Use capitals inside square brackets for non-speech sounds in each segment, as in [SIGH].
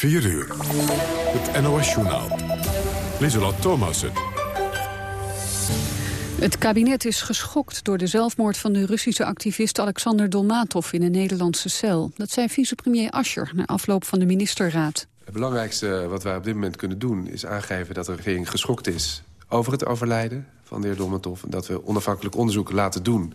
4 uur. Het NOS-journaal. Lieselot Thomassen. Het kabinet is geschokt door de zelfmoord van de Russische activist Alexander Dolmatov in een Nederlandse cel. Dat zei vicepremier Ascher na afloop van de ministerraad. Het belangrijkste wat wij op dit moment kunnen doen is aangeven dat de regering geschokt is over het overlijden van de heer Dolmatov. En dat we onafhankelijk onderzoek laten doen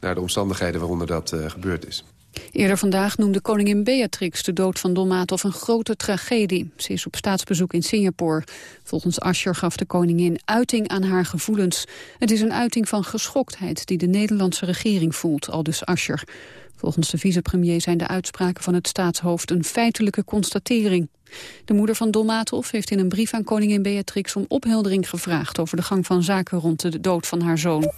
naar de omstandigheden waaronder dat uh, gebeurd is. Eerder vandaag noemde koningin Beatrix de dood van Dolmatov een grote tragedie. Ze is op staatsbezoek in Singapore. Volgens Ascher gaf de koningin uiting aan haar gevoelens. Het is een uiting van geschoktheid die de Nederlandse regering voelt, aldus Ascher. Volgens de vicepremier zijn de uitspraken van het staatshoofd een feitelijke constatering. De moeder van Dolmatov heeft in een brief aan koningin Beatrix om opheldering gevraagd over de gang van zaken rond de dood van haar zoon.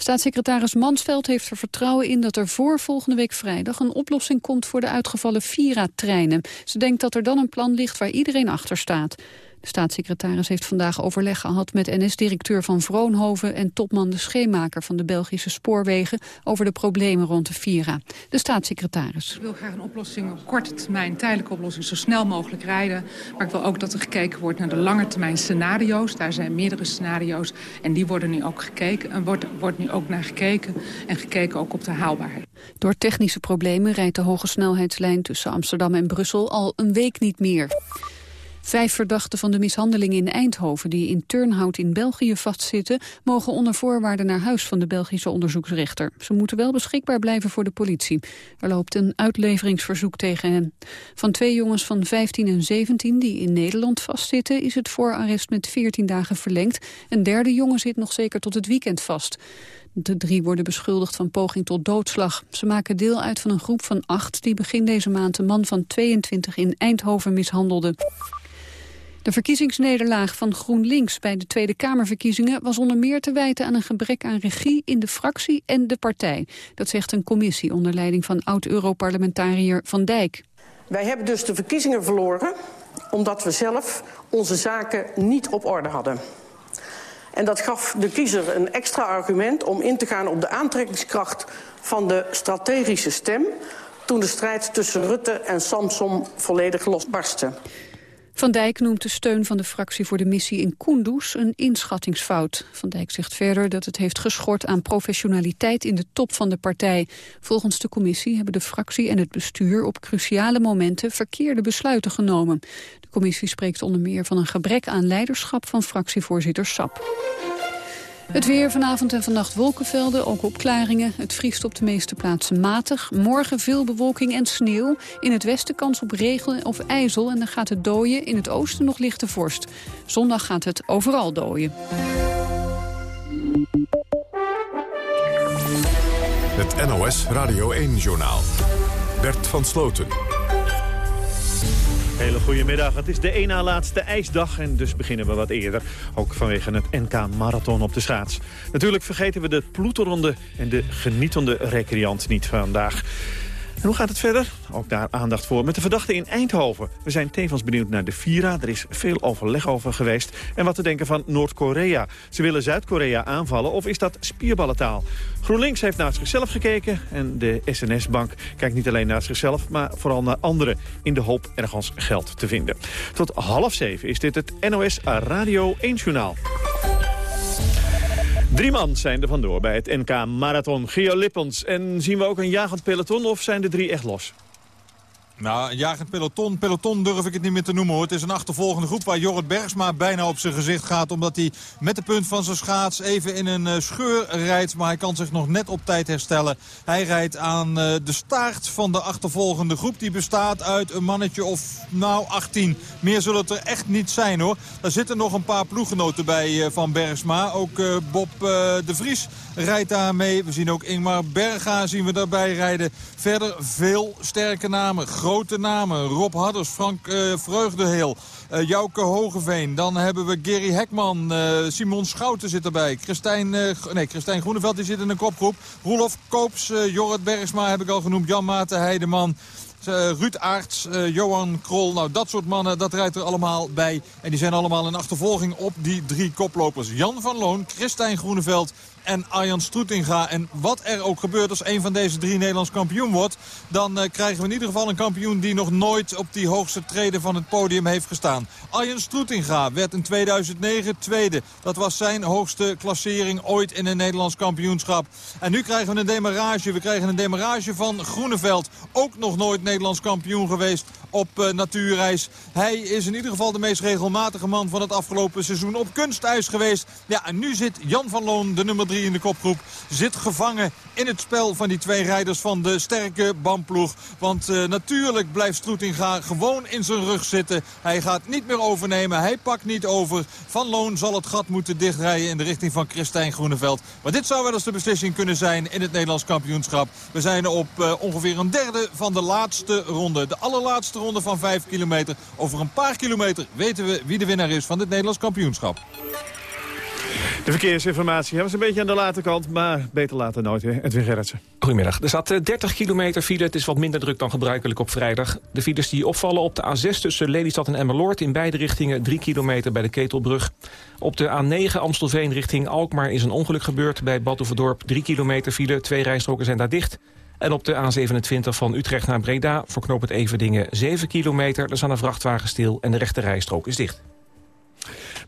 Staatssecretaris Mansveld heeft er vertrouwen in dat er voor volgende week vrijdag een oplossing komt voor de uitgevallen Vira-treinen. Ze denkt dat er dan een plan ligt waar iedereen achter staat. De staatssecretaris heeft vandaag overleg gehad met NS-directeur van Vroonhoven en topman de Scheemaker van de Belgische spoorwegen over de problemen rond de Vira. De staatssecretaris. Ik wil graag een oplossing op korte termijn, tijdelijke oplossing, zo snel mogelijk rijden. Maar ik wil ook dat er gekeken wordt naar de lange termijn scenario's. Daar zijn meerdere scenario's en die worden nu ook gekeken. En wordt, wordt nu ook naar gekeken en gekeken ook op de haalbaarheid. Door technische problemen rijdt de hoge snelheidslijn tussen Amsterdam en Brussel al een week niet meer. Vijf verdachten van de mishandeling in Eindhoven die in Turnhout in België vastzitten, mogen onder voorwaarden naar huis van de Belgische onderzoeksrechter. Ze moeten wel beschikbaar blijven voor de politie. Er loopt een uitleveringsverzoek tegen hen. Van twee jongens van 15 en 17 die in Nederland vastzitten, is het voorarrest met 14 dagen verlengd. Een derde jongen zit nog zeker tot het weekend vast. De drie worden beschuldigd van poging tot doodslag. Ze maken deel uit van een groep van acht die begin deze maand een man van 22 in Eindhoven mishandelde. De verkiezingsnederlaag van GroenLinks bij de Tweede Kamerverkiezingen was onder meer te wijten aan een gebrek aan regie in de fractie en de partij. Dat zegt een commissie onder leiding van oud-Europarlementariër Van Dijk. Wij hebben dus de verkiezingen verloren omdat we zelf onze zaken niet op orde hadden. En dat gaf de kiezer een extra argument om in te gaan op de aantrekkingskracht van de strategische stem toen de strijd tussen Rutte en Samson volledig losbarstte. Van Dijk noemt de steun van de fractie voor de missie in Kunduz een inschattingsfout. Van Dijk zegt verder dat het heeft geschort aan professionaliteit in de top van de partij. Volgens de commissie hebben de fractie en het bestuur op cruciale momenten verkeerde besluiten genomen. De commissie spreekt onder meer van een gebrek aan leiderschap van fractievoorzitter Sap. Het weer vanavond en vannacht wolkenvelden, ook opklaringen. Het vriest op de meeste plaatsen matig. Morgen veel bewolking en sneeuw. In het westen kans op regen of ijzel en dan gaat het dooien. In het oosten nog lichte vorst. Zondag gaat het overal dooien. Het NOS Radio 1-journaal. Bert van Sloten. Hele goede middag. Het is de één na laatste ijsdag en dus beginnen we wat eerder. Ook vanwege het NK Marathon op de schaats. Natuurlijk vergeten we de ploeterende en de genietende recreant niet vandaag. En hoe gaat het verder? Ook daar aandacht voor met de verdachte in Eindhoven. We zijn tevens benieuwd naar de Vira. Er is veel overleg over geweest. En wat te denken van Noord-Korea. Ze willen Zuid-Korea aanvallen of is dat spierballentaal? GroenLinks heeft naar zichzelf gekeken. En de SNS-bank kijkt niet alleen naar zichzelf... maar vooral naar anderen in de hoop ergens geld te vinden. Tot half zeven is dit het NOS Radio 1 Journaal. Drie man zijn er vandoor bij het NK Marathon. Geo Lippens. En zien we ook een jagend peloton of zijn de drie echt los? Nou, een jagend peloton. Peloton durf ik het niet meer te noemen hoor. Het is een achtervolgende groep waar Jorrit Bergsma bijna op zijn gezicht gaat. Omdat hij met de punt van zijn schaats even in een uh, scheur rijdt. Maar hij kan zich nog net op tijd herstellen. Hij rijdt aan uh, de staart van de achtervolgende groep. Die bestaat uit een mannetje of nou 18. Meer zullen het er echt niet zijn hoor. Er zitten nog een paar ploeggenoten bij uh, van Bergsma. Ook Bob de Vries rijdt daar mee. We zien ook Ingmar Berga zien we daarbij rijden. Verder veel sterke namen grote namen. Rob Hadders, Frank uh, Vreugdeheel, uh, Jouke Hogeveen. Dan hebben we Gerry Hekman, uh, Simon Schouten zit erbij. Christijn, nee, Christijn Groeneveld die zit in een kopgroep. Roelof Koops, Jorrit Bergsma heb ik al genoemd. Jan Maarten Heideman. Ruud Aarts, Johan Krol. Nou, dat soort mannen, dat rijdt er allemaal bij. En die zijn allemaal in achtervolging op die drie koplopers. Jan van Loon, Christijn Groeneveld en Arjan Stroetinga. En wat er ook gebeurt als een van deze drie Nederlands kampioen wordt... dan uh, krijgen we in ieder geval een kampioen die nog nooit op die hoogste treden van het podium heeft gestaan. Arjan Stroetinga werd in 2009 tweede. Dat was zijn hoogste klassering ooit in een Nederlands kampioenschap. En nu krijgen we een demarage. We krijgen een demarage van Groeneveld. Ook nog nooit Nederlands kampioen geweest op uh, natuurreis. Hij is in ieder geval de meest regelmatige man van het afgelopen seizoen op kunstijs geweest. Ja, en nu zit Jan van Loon, de nummer 3 in de kopgroep, zit gevangen in het spel van die twee rijders van de sterke bandploeg. Want uh, natuurlijk blijft Stroetinga gewoon in zijn rug zitten. Hij gaat niet meer overnemen, hij pakt niet over. Van Loon zal het gat moeten dichtrijden in de richting van Christijn Groeneveld. Maar dit zou wel eens de beslissing kunnen zijn in het Nederlands kampioenschap. We zijn op uh, ongeveer een derde van de laatste ronde. De allerlaatste ronde van 5 kilometer. Over een paar kilometer weten we wie de winnaar is van dit Nederlands kampioenschap. De verkeersinformatie hebben een beetje aan de late kant, maar beter later nooit. Hè? Edwin Gerritsen. Goedemiddag. Er zat 30 kilometer file. Het is wat minder druk dan gebruikelijk op vrijdag. De files die opvallen op de A6 tussen Lelystad en Emmeloord... in beide richtingen 3 kilometer bij de Ketelbrug. Op de A9 Amstelveen richting Alkmaar is een ongeluk gebeurd... bij Badhoevedorp 3 kilometer file. Twee rijstroken zijn daar dicht. En op de A27 van Utrecht naar Breda voor knoop het Everdingen 7 kilometer. Er staan een vrachtwagen stil en de rechte rijstrook is dicht.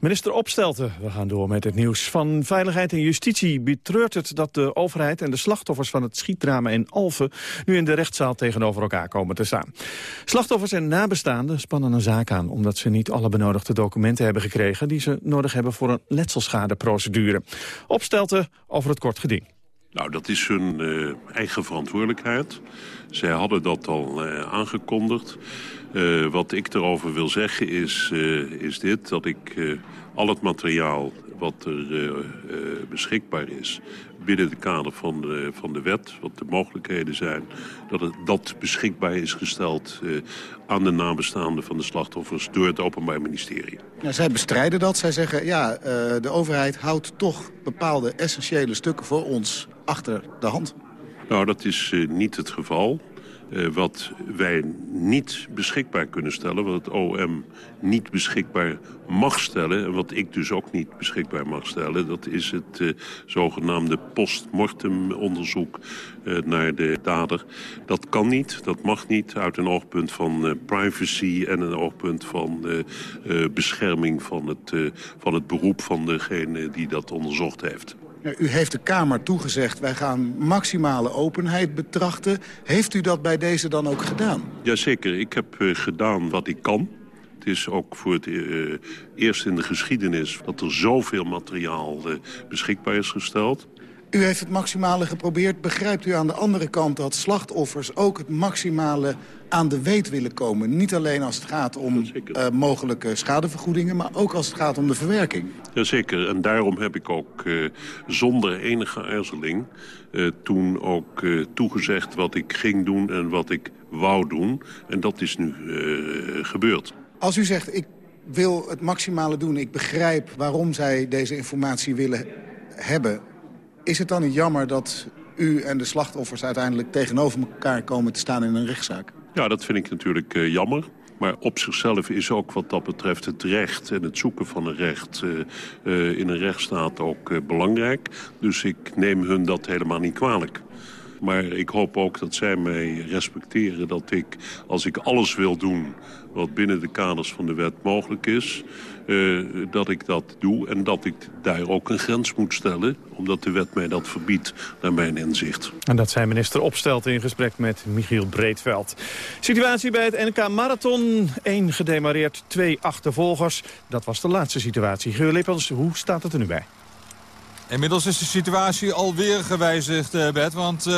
Minister Opstelten, we gaan door met het nieuws. Van Veiligheid en Justitie betreurt het dat de overheid en de slachtoffers van het schietdrama in Alphen nu in de rechtszaal tegenover elkaar komen te staan. Slachtoffers en nabestaanden spannen een zaak aan omdat ze niet alle benodigde documenten hebben gekregen die ze nodig hebben voor een letselschadeprocedure. Opstelten over het kort geding. Nou, dat is hun uh, eigen verantwoordelijkheid. Zij hadden dat al uh, aangekondigd. Uh, wat ik erover wil zeggen is, is dit, dat ik al het materiaal wat er beschikbaar is binnen de kader van de, van de wet, wat de mogelijkheden zijn... dat het, dat beschikbaar is gesteld aan de nabestaanden van de slachtoffers... door het Openbaar Ministerie. Ja, zij bestrijden dat. Zij zeggen, ja, de overheid houdt toch bepaalde essentiële stukken voor ons achter de hand. Nou, dat is niet het geval. Uh, wat wij niet beschikbaar kunnen stellen, wat het OM niet beschikbaar mag stellen... en wat ik dus ook niet beschikbaar mag stellen... dat is het uh, zogenaamde postmortem onderzoek uh, naar de dader. Dat kan niet, dat mag niet uit een oogpunt van privacy... en een oogpunt van bescherming van het, van het beroep van degene die dat onderzocht heeft. U heeft de Kamer toegezegd, wij gaan maximale openheid betrachten. Heeft u dat bij deze dan ook gedaan? Jazeker, ik heb uh, gedaan wat ik kan. Het is ook voor het uh, eerst in de geschiedenis dat er zoveel materiaal uh, beschikbaar is gesteld. U heeft het maximale geprobeerd. Begrijpt u aan de andere kant dat slachtoffers ook het maximale aan de weet willen komen? Niet alleen als het gaat om uh, mogelijke schadevergoedingen... maar ook als het gaat om de verwerking. Jazeker, en daarom heb ik ook uh, zonder enige aarzeling... Uh, toen ook toegezegd wat ik ging doen en wat ik wou doen. En dat is nu gebeurd. Als u zegt, ik wil het maximale doen... ik begrijp waarom zij deze informatie willen hebben... Is het dan niet jammer dat u en de slachtoffers uiteindelijk tegenover elkaar komen te staan in een rechtszaak? Ja, dat vind ik natuurlijk uh, jammer. Maar op zichzelf is ook wat dat betreft het recht en het zoeken van een recht uh, uh, in een rechtsstaat ook belangrijk. Dus ik neem hun dat helemaal niet kwalijk. Maar ik hoop ook dat zij mij respecteren dat ik, als ik alles wil doen wat binnen de kaders van de wet mogelijk is... Uh, dat ik dat doe en dat ik daar ook een grens moet stellen... omdat de wet mij dat verbiedt, naar mijn inzicht. En dat zei minister Opstelt in gesprek met Michiel Breedveld. Situatie bij het NK Marathon. Eén gedemareerd, twee achtervolgers. Dat was de laatste situatie. Geur Lippels, hoe staat het er nu bij? Inmiddels is de situatie alweer gewijzigd, uh, Bert. Want uh,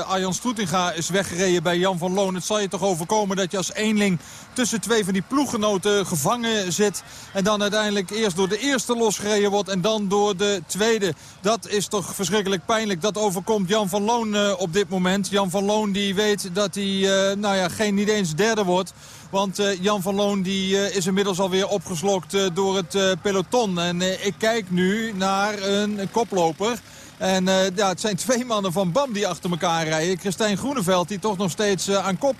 Arjan Stroetinga is weggereden bij Jan van Loon. Het zal je toch overkomen dat je als eenling tussen twee van die ploeggenoten gevangen zit. En dan uiteindelijk eerst door de eerste losgereden wordt en dan door de tweede. Dat is toch verschrikkelijk pijnlijk. Dat overkomt Jan van Loon uh, op dit moment. Jan van Loon die weet dat hij nou ja, geen niet eens derde wordt. Want uh, Jan van Loon die, uh, is inmiddels alweer opgeslokt uh, door het peloton. En ik kijk nu naar een koploper. En ja, het zijn twee mannen van BAM die achter elkaar rijden. Christijn Groeneveld die toch nog steeds aan kop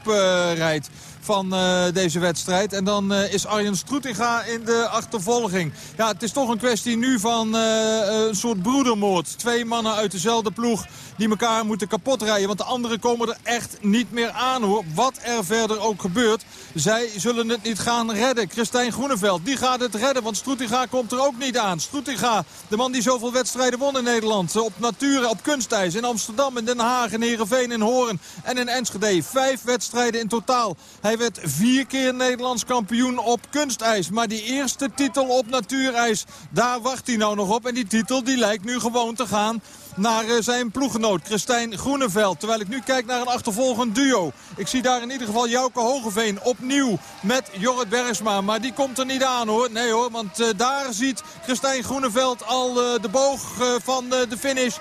rijdt van uh, deze wedstrijd. En dan uh, is Arjen Stroetinga in de achtervolging. Ja, het is toch een kwestie nu van uh, een soort broedermoord. Twee mannen uit dezelfde ploeg die elkaar moeten kapotrijden. Want de anderen komen er echt niet meer aan hoor. Wat er verder ook gebeurt. Zij zullen het niet gaan redden. Christijn Groeneveld, die gaat het redden. Want Stroetinga komt er ook niet aan. Stroetinga, de man die zoveel wedstrijden won in Nederland. Op natuur, op kunstijs. In Amsterdam, in Den Haag, in Heerenveen, in Hoorn en in Enschede. Vijf wedstrijden in totaal. Hij werd vier keer Nederlands kampioen op kunstijs. Maar die eerste titel op natuurijs, daar wacht hij nou nog op. En die titel die lijkt nu gewoon te gaan naar eh, zijn ploeggenoot Christijn Groeneveld. Terwijl ik nu kijk naar een achtervolgend duo. Ik zie daar in ieder geval Jouke Hogeveen opnieuw met Jorrit Bergsma. Maar die komt er niet aan hoor. Nee hoor, want uh, daar ziet Christijn Groeneveld al uh, de boog van de finish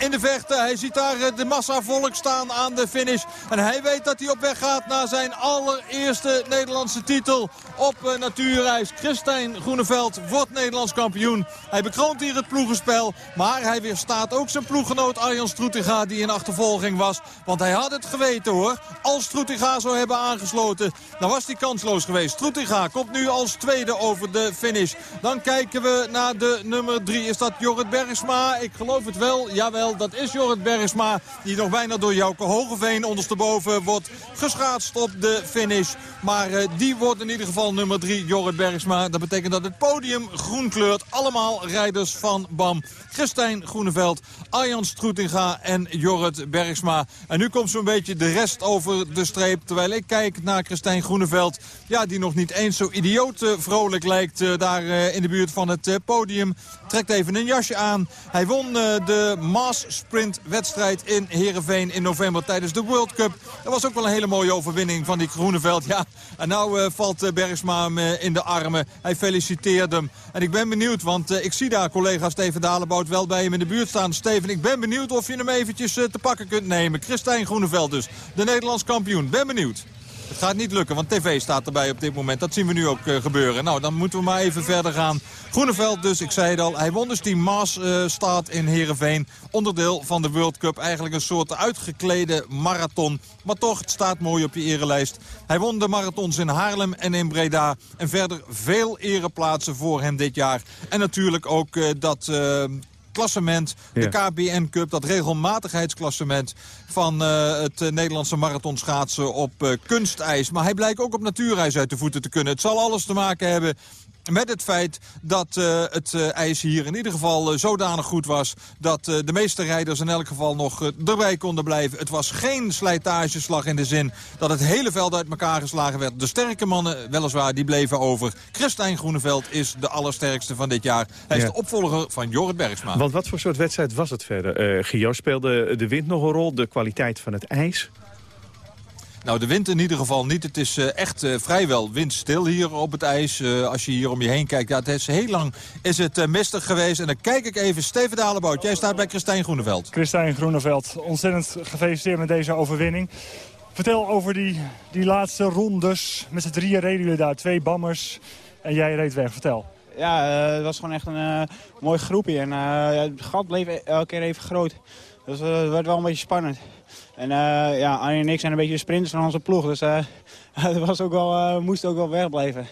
in de vechten. Hij ziet daar eh, de massa volk staan aan de finish. En hij weet dat hij op weg gaat naar zijn allereerste Nederlandse titel op uh, natuurreis. Christijn Groeneveld wordt Nederlands kampioen. Hij bekroont hier het ploegenspel. Maar hij weerstaat ook zijn ploeggenoot Arjan Stroetinga die in achtervolging was. Want hij had het geweten hoor. Als Stroetinga zou hebben aangesloten, dan was hij kansloos geweest. Stroetinga komt nu als tweede over de finish. Dan kijken we naar de nummer drie. Is dat Jorrit Bergsma? Ik geloof het wel. Jawel. Dat is Jorrit Bergsma die nog bijna door Jouke Hogeveen ondersteboven wordt geschaatst op de finish. Maar uh, die wordt in ieder geval nummer 3, Jorrit Bergsma. Dat betekent dat het podium groen kleurt. Allemaal rijders van BAM. Christijn Groeneveld, Arjan Stroetinga en Jorrit Bergsma. En nu komt zo'n beetje de rest over de streep. Terwijl ik kijk naar Christijn Groeneveld. Ja, die nog niet eens zo idioot uh, vrolijk lijkt uh, daar in de buurt van het podium. Trekt even een jasje aan. Hij won de Maas sprintwedstrijd in Heerenveen in november tijdens de World Cup. Dat was ook wel een hele mooie overwinning van die Groeneveld. Ja, en nou uh, valt uh, Bergsma hem uh, in de armen. Hij feliciteert hem. En ik ben benieuwd, want ik zie daar collega Steven Dalebout wel bij hem in de buurt staan. Steven, ik ben benieuwd of je hem eventjes te pakken kunt nemen. Christijn Groeneveld dus, de Nederlands kampioen. Ben benieuwd. Het gaat niet lukken, want tv staat erbij op dit moment. Dat zien we nu ook uh, gebeuren. Nou, dan moeten we maar even verder gaan. Groeneveld dus, ik zei het al. Hij won dus die Maas uh, staat in Heerenveen. Onderdeel van de World Cup. Eigenlijk een soort uitgeklede marathon. Maar toch, het staat mooi op je erelijst. Hij won de marathons in Haarlem en in Breda. En verder veel ereplaatsen voor hem dit jaar. En natuurlijk ook uh, dat klassement. De KBN Cup, dat regelmatigheidsklassement van uh, het uh, Nederlandse marathonschaatsen op uh, kunstijs. Maar hij blijkt ook op natuurijs uit de voeten te kunnen. Het zal alles te maken hebben met het feit dat uh, het uh, ijs hier in ieder geval uh, zodanig goed was... dat de meeste rijders in elk geval nog erbij konden blijven. Het was geen slijtageslag in de zin dat het hele veld uit elkaar geslagen werd. De sterke mannen, weliswaar, die bleven over. Christijn Groeneveld is de allersterkste van dit jaar. Hij is de opvolger van Jorrit Bergsma. Want wat voor soort wedstrijd was het verder? Gio, speelde de wind nog een rol? De kwaliteit van het ijs? Nou, de wind in ieder geval niet. Het is uh, echt uh, vrijwel windstil hier op het ijs. Uh, als je hier om je heen kijkt, ja, het is heel lang is het mistig geweest. En dan kijk ik even, Steven Dalebout, jij staat bij Christijn Groeneveld. Christijn Groeneveld, ontzettend gefeliciteerd met deze overwinning. Vertel over die, die laatste rondes. Met z'n drieën reden jullie daar, twee bammers. En jij reed weg, vertel. Ja, het was gewoon echt een mooi groepje. En het gat bleef e-, elke keer even groot. Dus het werd wel een beetje spannend. En uh, ja, Arjen en ik zijn een beetje de sprinters van onze ploeg. Dus [LAUGHS] uh, dat was ook wel, uh, moest ook wel wegblijven.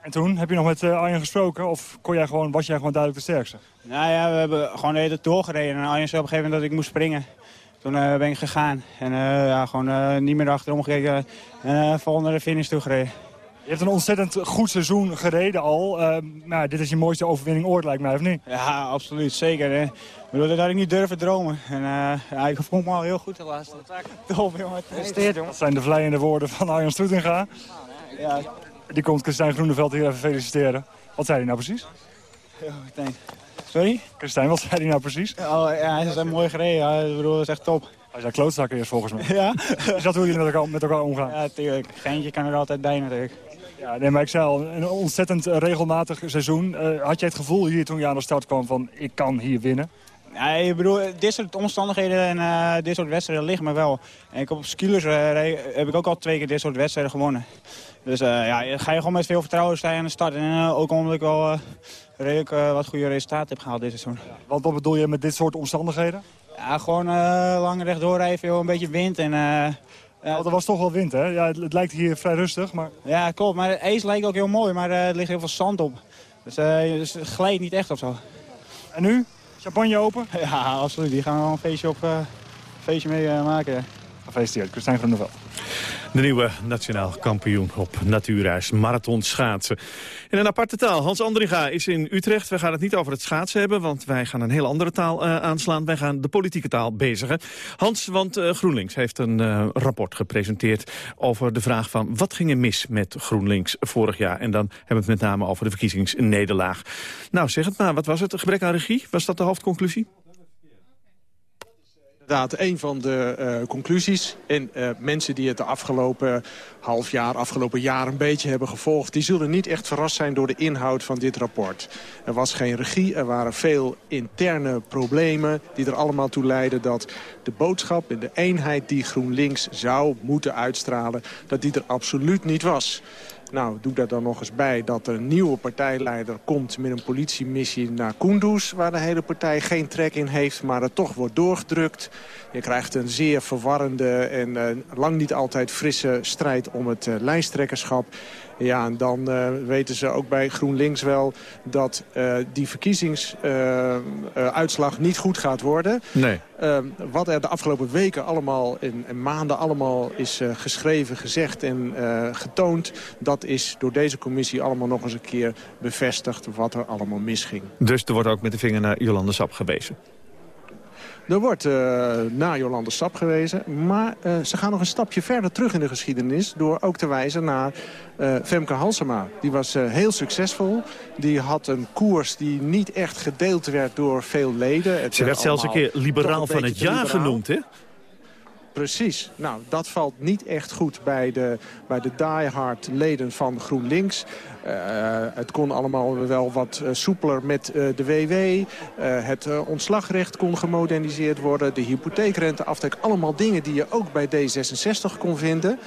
En toen, heb je nog met Arjen gesproken? Of kon jij gewoon, was jij gewoon duidelijk de sterkste? Nou ja, we hebben gewoon de hele tijd doorgereden. En Arjen zei op een gegeven moment dat ik moest springen. Toen ben ik gegaan. En ja, gewoon niet meer achterom gekeken. En vol naar de finish toe gereden. Je hebt een ontzettend goed seizoen gereden al. Uh, nou, dit is je mooiste overwinning ooit, lijkt mij, of niet? Ja, absoluut. Zeker. Hè. Bedoel, dat had ik niet durven dromen. En, uh, ja, ik vond me al heel goed de laatste. Top, jongen. Dat zijn de vleiende woorden van Arjan Stoetinga. Ja. Die komt Christijn Groeneveld hier even feliciteren. Wat zei hij nou precies? Ja, denk... Sorry? Christijn, wat zei hij nou precies? Oh, ja, hij is mooi gereden. Ik bedoel, dat is echt top. Hij zei klootzakken eerst volgens mij. Ja? Is dat hoe jullie met elkaar, met elkaar omgaan? Ja, tuurlijk. Geintje kan er altijd bij natuurlijk. Ja, nee, maar ik zei al, een ontzettend regelmatig seizoen. Uh, had jij het gevoel hier toen je aan de start kwam van ik kan hier winnen? Ja, ik bedoel, dit soort omstandigheden en uh, dit soort wedstrijden liggen me wel. En ik op skilers uh, heb ik ook al twee keer dit soort wedstrijden gewonnen. Dus ja, ga je gewoon met veel vertrouwen staan aan de start. En ook omdat ik wel redelijk wat goede resultaten heb gehaald dit seizoen. Wat, wat bedoel je met dit soort omstandigheden? Ja, gewoon lang rechtdoor even, een beetje wind en... Ja, want er was toch wel wind, hè? Ja, het, het, lijkt hier vrij rustig, maar... Ja, klopt. Maar het ijs lijkt ook heel mooi, maar er ligt heel veel zand op. Dus, dus het glijdt niet echt of zo. En nu? Champagne open? [LAUGHS] Ja, absoluut. Die gaan we wel een feestje, op, uh, feestje mee uh, maken. Gefeliciteerd, Christijn van der. De nieuwe nationaal kampioen op natuurreis marathon schaatsen. In een aparte taal. Hans Andringa is in Utrecht. We gaan het niet over het schaatsen hebben, want wij gaan een heel andere taal uh, aanslaan. Wij gaan de politieke taal bezigen. Hans, want uh, GroenLinks heeft een uh, rapport gepresenteerd over de vraag van... wat ging er mis met GroenLinks vorig jaar? En dan hebben we het met name over de verkiezingsnederlaag. Nou, zeg het maar. Wat was het? Gebrek aan regie? Was dat de hoofdconclusie? Inderdaad een van de uh, conclusies. En uh, mensen die het de afgelopen half jaar, afgelopen jaar een beetje hebben gevolgd... die zullen niet echt verrast zijn door de inhoud van dit rapport. Er was geen regie, er waren veel interne problemen... die er allemaal toe leiden dat de boodschap en de eenheid die GroenLinks zou moeten uitstralen... dat die er absoluut niet was. Nou, doe daar dan nog eens bij dat er een nieuwe partijleider komt met een politiemissie naar Kunduz... waar de hele partij geen trek in heeft, maar het toch wordt doorgedrukt. Je krijgt een zeer verwarrende en uh, lang niet altijd frisse strijd om het uh, lijsttrekkerschap. Ja, en dan uh, weten ze ook bij GroenLinks wel dat uh, die verkiezingsuitslag uh, niet goed gaat worden. Nee. wat er de afgelopen weken allemaal en, en maanden allemaal is geschreven, gezegd en getoond... dat is door deze commissie allemaal nog eens een keer bevestigd wat er allemaal misging. Dus er wordt ook met de vinger naar Jolande Sap gewezen? Er wordt uh, naar Jolande Sap gewezen. Maar uh, ze gaan nog een stapje verder terug in de geschiedenis... door ook te wijzen naar uh, Femke Halsema. Die was heel succesvol. Die had een koers die niet echt gedeeld werd door veel leden. Het ze werd zelfs een keer liberaal van het jaar genoemd, hè? Precies. Nou, dat valt niet echt goed bij de, bij de diehard leden van GroenLinks. Uh, het kon allemaal wel wat uh, soepeler met uh, de WW. het ontslagrecht kon gemoderniseerd worden. De hypotheekrenteaftrek. Allemaal dingen die je ook bij D66 kon vinden.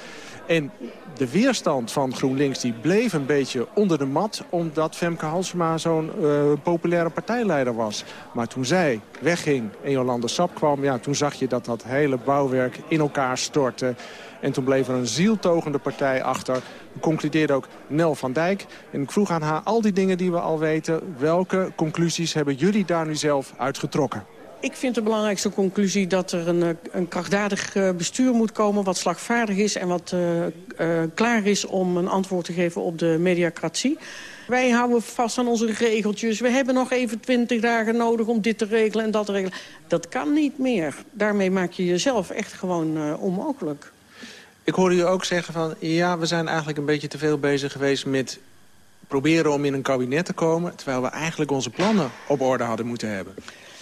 En de weerstand van GroenLinks die bleef een beetje onder de mat... omdat Femke Halsema zo'n uh, populaire partijleider was. Maar toen zij wegging en Jolande Sap kwam... Ja, toen zag je dat dat hele bouwwerk in elkaar stortte. En toen bleef er een zieltogende partij achter. Concludeerde ook Nel van Dijk. En ik vroeg aan haar al die dingen die we al weten... welke conclusies hebben jullie daar nu zelf uitgetrokken? Ik vind de belangrijkste conclusie dat er een, een krachtdadig bestuur moet komen... wat slagvaardig is en wat uh, klaar is om een antwoord te geven op de mediacratie. Wij houden vast aan onze regeltjes. We hebben nog even twintig dagen nodig om dit te regelen en dat te regelen. Dat kan niet meer. Daarmee maak je jezelf echt gewoon onmogelijk. Ik hoorde u ook zeggen van... ja, we zijn eigenlijk een beetje te veel bezig geweest met proberen om in een kabinet te komen... terwijl we eigenlijk onze plannen op orde hadden moeten hebben.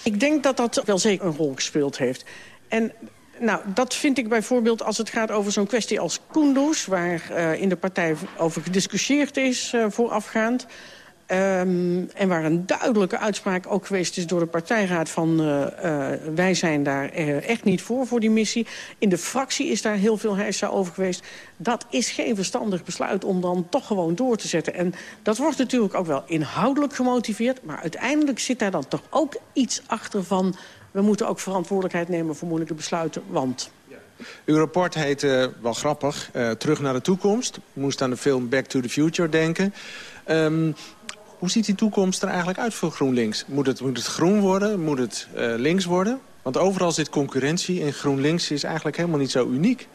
Ik denk dat dat wel zeker een rol gespeeld heeft. En nou, dat vind ik bijvoorbeeld als het gaat over zo'n kwestie als Kunduz... waar uh, in de partij over gediscussieerd is uh, voorafgaand... Um, en waar een duidelijke uitspraak ook geweest is door de partijraad van... Uh, uh, wij zijn daar uh, echt niet voor, voor die missie. In de fractie is daar heel veel heisa over geweest. Dat is geen verstandig besluit om dan toch gewoon door te zetten. En dat wordt natuurlijk ook wel inhoudelijk gemotiveerd... maar uiteindelijk zit daar dan toch ook iets achter van... we moeten ook verantwoordelijkheid nemen voor moeilijke besluiten, want... Uw rapport heet, wel grappig, Terug naar de toekomst. Moest aan de film Back to the Future denken. Um, hoe ziet die toekomst er eigenlijk uit voor GroenLinks? Moet het, moet het groen worden? Moet het uh, links worden? Want overal zit concurrentie en GroenLinks is eigenlijk helemaal niet zo uniek.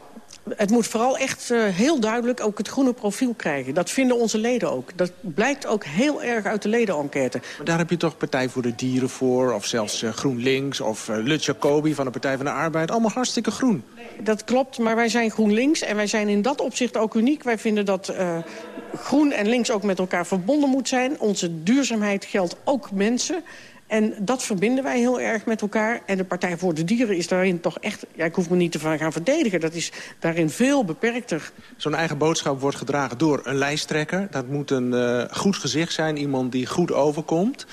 Het moet vooral echt uh, heel duidelijk ook het groene profiel krijgen. Dat vinden onze leden ook. Dat blijkt ook heel erg uit de ledenenquête. Maar daar heb je toch Partij voor de Dieren voor... of zelfs uh, GroenLinks of uh, Lut Jacobi van de Partij van de Arbeid. Allemaal hartstikke groen. Dat klopt, maar wij zijn GroenLinks en wij zijn in dat opzicht ook uniek. Wij vinden dat groen en links ook met elkaar verbonden moet zijn. Onze duurzaamheid geldt ook mensen... En dat verbinden wij heel erg met elkaar. En de Partij voor de Dieren is daarin toch echt... Ja, ik hoef me niet te gaan verdedigen. Dat is daarin veel beperkter. Zo'n eigen boodschap wordt gedragen door een lijsttrekker. Dat moet een uh, goed gezicht zijn. Iemand die goed overkomt.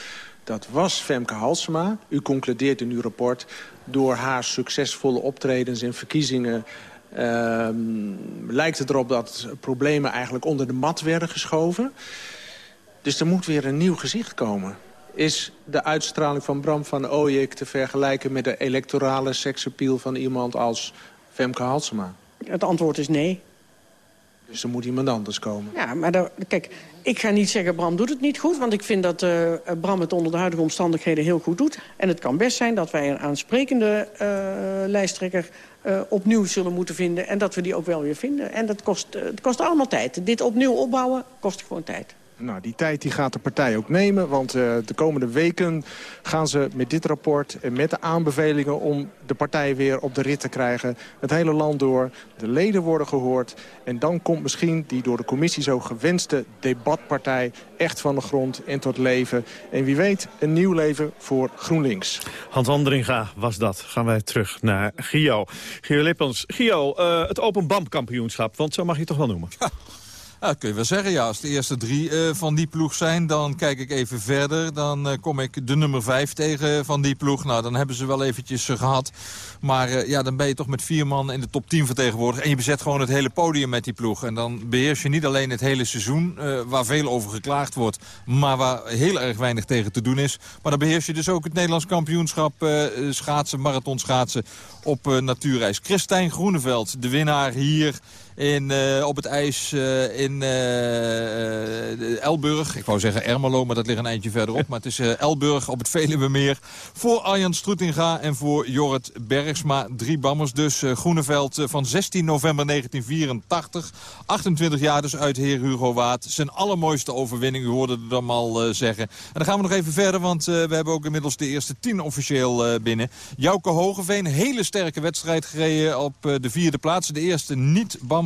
Dat was Femke Halsema. U concludeert in uw rapport... door haar succesvolle optredens in verkiezingen... Uh, lijkt het erop dat problemen eigenlijk onder de mat werden geschoven. Dus er moet weer een nieuw gezicht komen. Is de uitstraling van Bram van Ooyek te vergelijken... met de electorale seksappeal van iemand als Femke Halsema? Het antwoord is nee. Dus er moet iemand anders komen. Ja, maar daar, kijk, ik ga niet zeggen Bram doet het niet goed... want ik vind dat uh, Bram het onder de huidige omstandigheden heel goed doet. En het kan best zijn dat wij een aansprekende uh, lijsttrekker uh, opnieuw zullen moeten vinden... en dat we die ook wel weer vinden. En dat kost, het kost allemaal tijd. Dit opnieuw opbouwen kost gewoon tijd. Nou, die tijd die gaat de partij ook nemen, want uh, de komende weken gaan ze met dit rapport en met de aanbevelingen om de partij weer op de rit te krijgen, het hele land door. De leden worden gehoord en dan komt misschien die door de commissie zo gewenste debatpartij echt van de grond en tot leven. En wie weet, een nieuw leven voor GroenLinks. Hans Andringa was dat. Gaan wij terug naar Gio. Gio Lippens. Gio, uh, het Open BAM kampioenschap, want zo mag je het toch wel noemen. Ja. [LAUGHS] Ja, dat kun je wel zeggen, ja. Als de eerste drie uh, van die ploeg zijn, dan kijk ik even verder. Dan uh, kom ik de nummer vijf tegen van die ploeg. Nou, dan hebben ze wel eventjes uh, gehad. Maar ja, dan ben je toch met vier man in de top 10 vertegenwoordigd. En je bezet gewoon het hele podium met die ploeg. En dan beheers je niet alleen het hele seizoen, waar veel over geklaagd wordt. Maar waar heel erg weinig tegen te doen is. Maar dan beheers je dus ook het Nederlands kampioenschap schaatsen, marathon schaatsen op natuurreis. Christijn Groeneveld, de winnaar hier in, uh, op het ijs uh, in uh, Elburg. Ik wou zeggen Ermelo, maar dat ligt een eindje verderop. [LAUGHS] Maar het is Elburg op het Veluwemeer. Voor Arjan Stroetinga en voor Jorrit Bergsma. Drie bammers dus. Groeneveld van 16 november 1984. 28 jaar dus uit Heer Hugo Waard. Zijn allermooiste overwinning, u hoorde het dan al zeggen. En dan gaan we nog even verder, want we hebben ook inmiddels de eerste tien officieel binnen. Jouke Hogeveen, hele sterke wedstrijd gereden op de vierde plaats. De eerste niet-bammer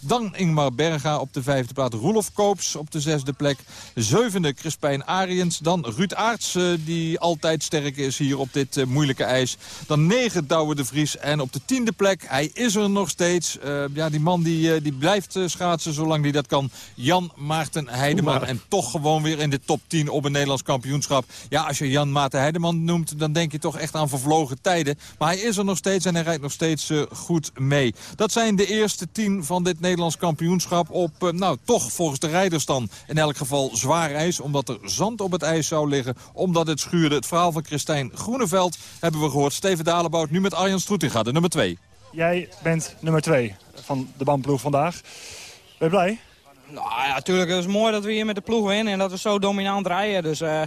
Dan Ingmar Berga op de vijfde plaats. Roelof Koops op de zesde plek. Zevende Crispijn Ariens. Dan Ruud Aarts, uh, die altijd sterk is hier op dit uh, moeilijke ijs. Dan negen Douwe de Vries. En op de tiende plek, hij is er nog steeds. Uh, ja, die man die, die blijft schaatsen zolang hij dat kan. Jan Maarten Heideman. En toch gewoon weer in de top 10 op een Nederlands kampioenschap. Ja, als je Jan Maarten Heideman noemt, dan denk je toch echt aan vervlogen tijden. Maar hij is er nog steeds en hij rijdt nog steeds goed mee. Dat zijn de eerste 10 van dit Nederlands kampioenschap op, uh, nou toch volgens de rijders dan in elk geval zwaar ijs. Omdat er zand op het ijs zou liggen, omdat het schuurde. Het verhaal van Christijn Groeneveld hebben we gehoord. Steven Dalebout nu met Arjan Stroetinga, de nummer 2. Jij bent nummer 2 van de bandploeg vandaag. Ben je blij? Nou ja, natuurlijk. Het is mooi dat we hier met de ploeg winnen en dat we zo dominant rijden. Dus uh,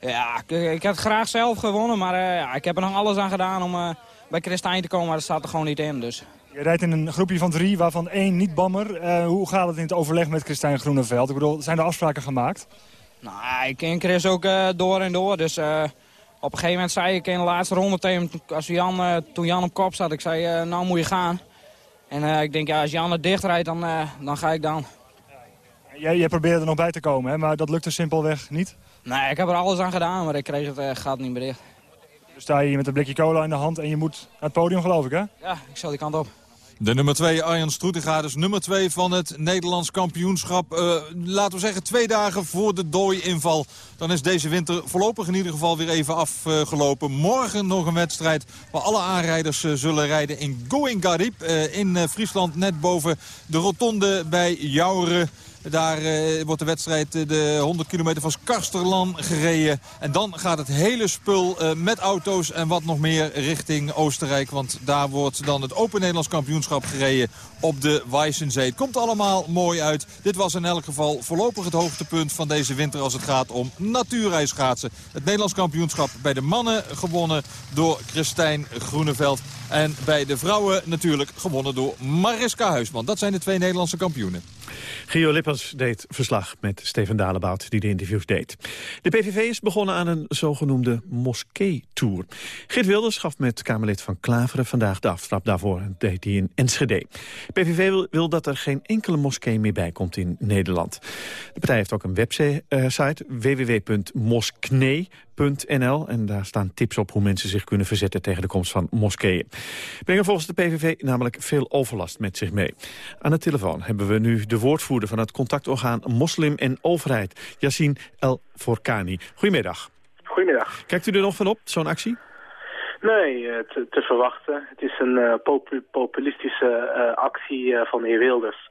ja, ik, ik had graag zelf gewonnen, maar uh, ja, ik heb er nog alles aan gedaan om uh, bij Christijn te komen. Maar dat staat er gewoon niet in, dus... Je rijdt in een groepje van drie, waarvan één niet-bammer. Uh, hoe gaat het in het overleg met Christijn Groeneveld? Ik bedoel, zijn er afspraken gemaakt? Nou, ik ken Chris ook uh, door en door. Dus uh, op een gegeven moment zei ik in de laatste ronde tegen. Als Jan, toen Jan op kop zat, ik zei, nou moet je gaan. En ik denk, ja, als Jan er dicht rijdt, dan, dan ga ik dan. Jij, jij probeerde er nog bij te komen, hè? maar dat lukte simpelweg niet? Nee, ik heb er alles aan gedaan, maar ik kreeg het gaat niet meer dicht. Dus sta je hier met een blikje cola in de hand en je moet naar het podium, geloof ik, hè? Ja, ik zal die kant op. De nummer 2, Arjan Stroetinga, dus nummer 2 van het Nederlands kampioenschap. Uh, laten we zeggen twee dagen voor de dooi-inval. Dan is deze winter voorlopig in ieder geval weer even afgelopen. Morgen nog een wedstrijd waar alle aanrijders uh, zullen rijden in Going Garib. Uh, in Friesland, net boven de rotonde bij Jouren. Daar uh, wordt de wedstrijd uh, de 100 kilometer van Karsterland gereden. En dan gaat het hele spul uh, met auto's en wat nog meer richting Oostenrijk. Want daar wordt dan het Open Nederlands kampioenschap gereden op de Weissensee. Het komt allemaal mooi uit. Dit was in elk geval voorlopig het hoogtepunt van deze winter als het gaat om natuurijschaatsen. Het Nederlands kampioenschap bij de mannen gewonnen door Christijn Groeneveld. En bij de vrouwen natuurlijk gewonnen door Mariska Huisman. Dat zijn de twee Nederlandse kampioenen. Gio Lippers deed verslag met Steven Dalebout, die de interviews deed. De PVV is begonnen aan een zogenoemde moskee-tour. Geert Wilders gaf met Kamerlid van Klaveren vandaag de aftrap daarvoor. deed hij in Enschede. PVV wil, dat er geen enkele moskee meer bij komt in Nederland. De partij heeft ook een website en daar staan tips op hoe mensen zich kunnen verzetten tegen de komst van moskeeën. Brengen volgens de PVV namelijk veel overlast met zich mee. Aan de telefoon hebben we nu de woordvoerder van het contactorgaan Moslim en Overheid, Yassine El Forkani. Goedemiddag. Goedemiddag. Kijkt u er nog van op, zo'n actie? Nee, te, te, verwachten. Het is een uh, populistische uh, actie uh, van de heer Wilders.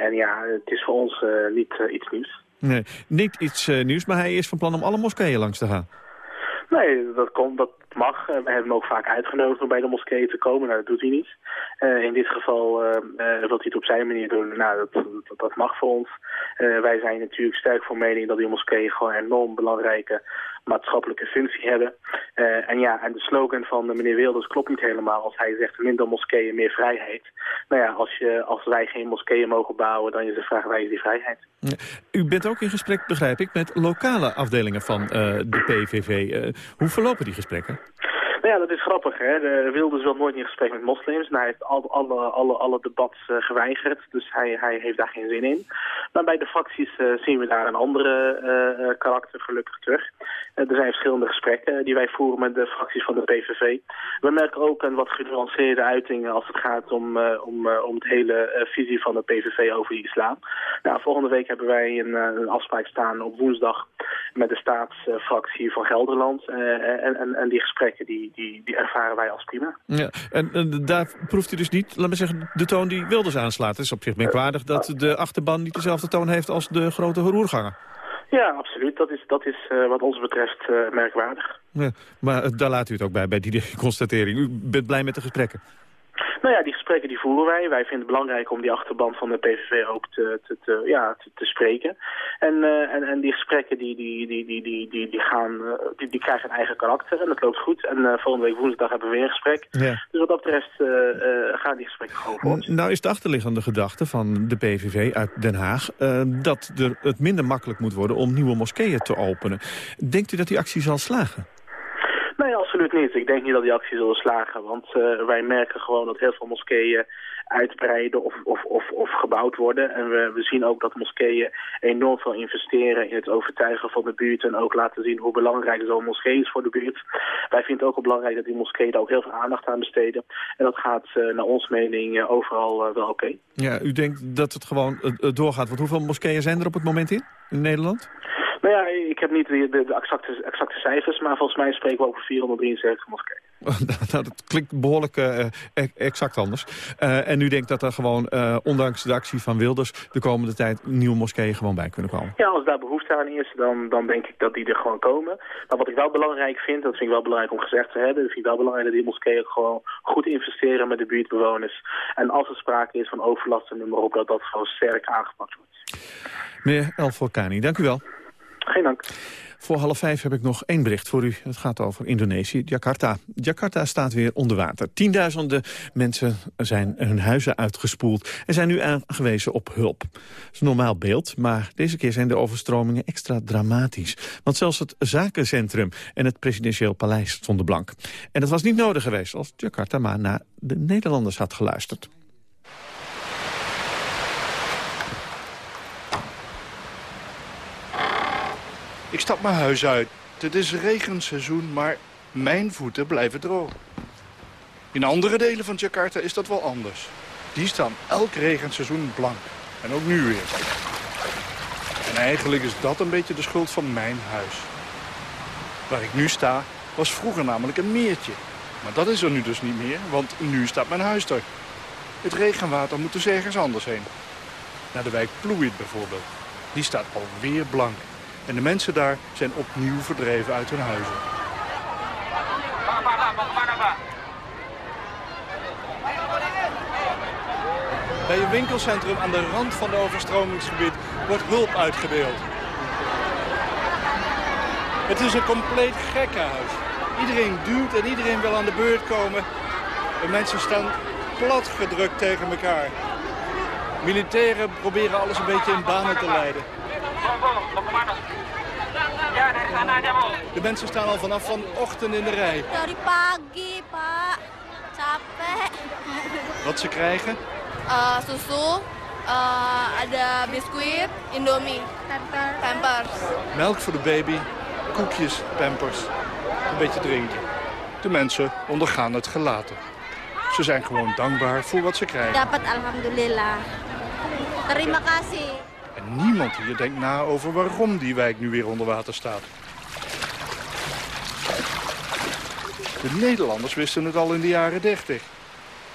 en ja, het is voor ons niet iets nieuws. Nee, niet iets uh, nieuws, maar hij is van plan om alle moskeeën langs te gaan. Nee, dat, komt, dat mag. we hebben hem ook vaak uitgenodigd om bij de moskeeën te komen. Nou, dat doet hij niet. Uh, in dit geval uh, wil hij het op zijn manier doen. Nou, dat, dat, mag voor ons. wij zijn natuurlijk sterk van mening dat die moskeeën gewoon enorm belangrijke maatschappelijke functie hebben. Uh, en ja, en de slogan van meneer Wilders klopt niet helemaal. Als hij zegt minder moskeeën, meer vrijheid. Nou ja, als, je, als wij geen moskeeën mogen bouwen, dan is de vraag, waar is die vrijheid? U bent ook in gesprek, begrijp ik, met lokale afdelingen van uh, de PVV. Hoe verlopen die gesprekken? Ja, dat is grappig. Hè? De Wilders wil nooit in gesprek met moslims. Hij heeft alle, alle, alle, alle debats uh, geweigerd, dus hij, hij heeft daar geen zin in. Maar bij de fracties uh, zien we daar een andere uh, karakter gelukkig terug. er zijn verschillende gesprekken die wij voeren met de fracties van de PVV. We merken ook een wat genuanceerde uitingen als het gaat om, om, om de hele visie van de PVV over de islam. Nou, volgende week hebben wij een, afspraak staan op woensdag met de staatsfractie van Gelderland. en, en, en die gesprekken die, die ervaren wij als prima. Ja, en, en, daar proeft u dus niet, laat me zeggen, de toon die Wilders aanslaat. Het is op zich merkwaardig dat de achterban niet dezelfde toon heeft als de grote roerganger. Ja, absoluut. Dat is, dat is uh, wat ons betreft uh, merkwaardig. Ja, maar uh, daar laat u het ook bij, bij die constatering. U bent blij met de gesprekken? Nou ja, die gesprekken die voeren wij. Wij vinden het belangrijk om die achterban van de PVV ook te, te, te ja, te, te, spreken. En, uh, en, en die gesprekken die, die, die, die, die, die, die, gaan, uh, die, die krijgen een eigen karakter en dat loopt goed. En uh, volgende week woensdag hebben we weer een gesprek. Ja. Dus wat dat betreft gaan die gesprekken gewoon voort. Nou is de achterliggende gedachte van de PVV uit Den Haag... dat er het minder makkelijk moet worden om nieuwe moskeeën te openen. Denkt u dat die actie zal slagen? Absoluut niet. Ik denk niet dat die actie zullen slagen. Want uh, wij merken gewoon dat heel veel moskeeën uitbreiden of, of, of, of gebouwd worden. En we, we zien ook dat moskeeën enorm veel investeren in het overtuigen van de buurt... en ook laten zien hoe belangrijk zo'n moskee is voor de buurt. Wij vinden het ook wel belangrijk dat die moskeeën daar ook heel veel aandacht aan besteden. En dat gaat uh, naar ons mening uh, overal uh, wel oké. Okay. Ja, u denkt dat het gewoon doorgaat. Want hoeveel moskeeën zijn er op het moment in, in Nederland? Nou ja, ik heb niet de, de, de exacte, exacte, cijfers, maar volgens mij spreken we over 473 moskeeën. [LAUGHS] nou, dat klinkt behoorlijk uh, exact anders. Uh, en u denkt dat er gewoon, uh, ondanks de actie van Wilders... de komende tijd nieuwe moskeeën gewoon bij kunnen komen? Ja, als daar behoefte aan is, dan, dan denk ik dat die er gewoon komen. Maar wat ik wel belangrijk vind, dat vind ik wel belangrijk om gezegd te hebben... vind ik wel belangrijk dat die moskeeën gewoon goed investeren met de buurtbewoners. En als er sprake is van overlast en noem maar op, dat dat gewoon sterk aangepakt wordt. Meneer El Forkani, dank u wel. Geen dank. Voor half vijf heb ik nog één bericht voor u. Het gaat over Indonesië, Jakarta. Jakarta staat weer onder water. Tienduizenden mensen zijn hun huizen uitgespoeld... en zijn nu aangewezen op hulp. Dat is een normaal beeld, maar deze keer zijn de overstromingen extra dramatisch. Want zelfs het zakencentrum en het presidentieel paleis stonden blank. En dat was niet nodig geweest als Jakarta maar naar de Nederlanders had geluisterd. Ik stap mijn huis uit. Het is regenseizoen, maar mijn voeten blijven droog. In andere delen van Jakarta is dat wel anders. Die staan elk regenseizoen blank. En ook nu weer. En eigenlijk is dat een beetje de schuld van mijn huis. Waar ik nu sta, was vroeger namelijk een meertje. Maar dat is er nu dus niet meer, want nu staat mijn huis er. Het regenwater moet dus ergens anders heen. Naar de wijk Ploeit bijvoorbeeld. Die staat alweer blank. En de mensen daar zijn opnieuw verdreven uit hun huizen. Bij een winkelcentrum aan de rand van het overstromingsgebied wordt hulp uitgedeeld. Het is een compleet gekkenhuis. Iedereen duwt en iedereen wil aan de beurt komen. De mensen staan platgedrukt tegen elkaar. Militairen proberen alles een beetje in banen te leiden. De mensen staan al vanaf vanochtend in de rij. Dari pagi, pak. Capek. Wat ze krijgen? Uh, susu, uh, ada biskuit, indomie, pampers. Melk voor de baby, koekjes, pampers. Een beetje drinken. De mensen ondergaan het gelaten. Ze zijn gewoon dankbaar voor wat ze krijgen. Dapat alhamdulillah. Terima kasih. En niemand hier denkt na over waarom die wijk nu weer onder water staat. De Nederlanders wisten het al in de jaren 30.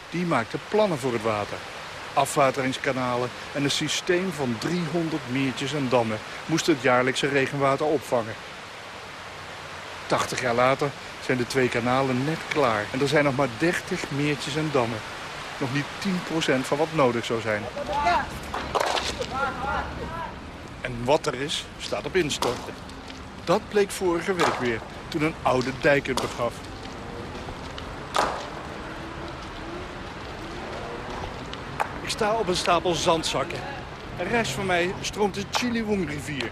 Die maakten plannen voor het water. Afwateringskanalen en een systeem van 300 meertjes en dammen moesten het jaarlijkse regenwater opvangen. 80 jaar later zijn de twee kanalen net klaar. En er zijn nog maar 30 meertjes en dammen. Nog niet 10% van wat nodig zou zijn. En wat er is, staat op instorten. Dat bleek vorige week weer, toen een oude dijk het begaf. Ik sta op een stapel zandzakken. En rechts van mij stroomt de Chiliwung-rivier.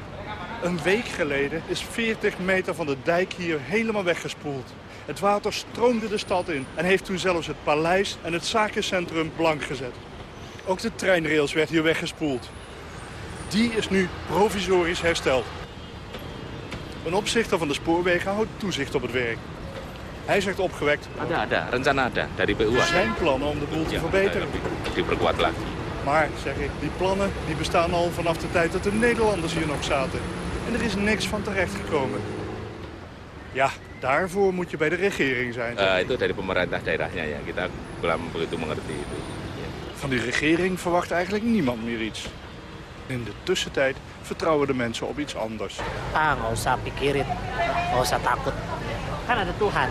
Een week geleden is 40 meter van de dijk hier helemaal weggespoeld. Het water stroomde de stad in en heeft toen zelfs het paleis en het zakencentrum blank gezet. Ook de treinrails werd hier weggespoeld. Die is nu provisorisch hersteld. Een opzichter van de spoorwegen houdt toezicht op het werk. Hij zegt opgewekt... Ada, ada. Rencana ada dari PU. Zijn plannen om de boel te verbeteren. Diperkuat lagi. Maar, zeg ik, die plannen die bestaan al vanaf de tijd dat de Nederlanders hier nog zaten. En er is niks van terechtgekomen. Ja, daarvoor moet je bij de regering zijn. Uh, itu dari pemerintah daerahnya ya. Kita belum begitu mengerti itu. Van die regering verwacht eigenlijk niemand meer iets. In de tussentijd vertrouwen de mensen op iets anders. Ah, nggak usah pikirin. Nggak usah takut. Kan ada Tuhan.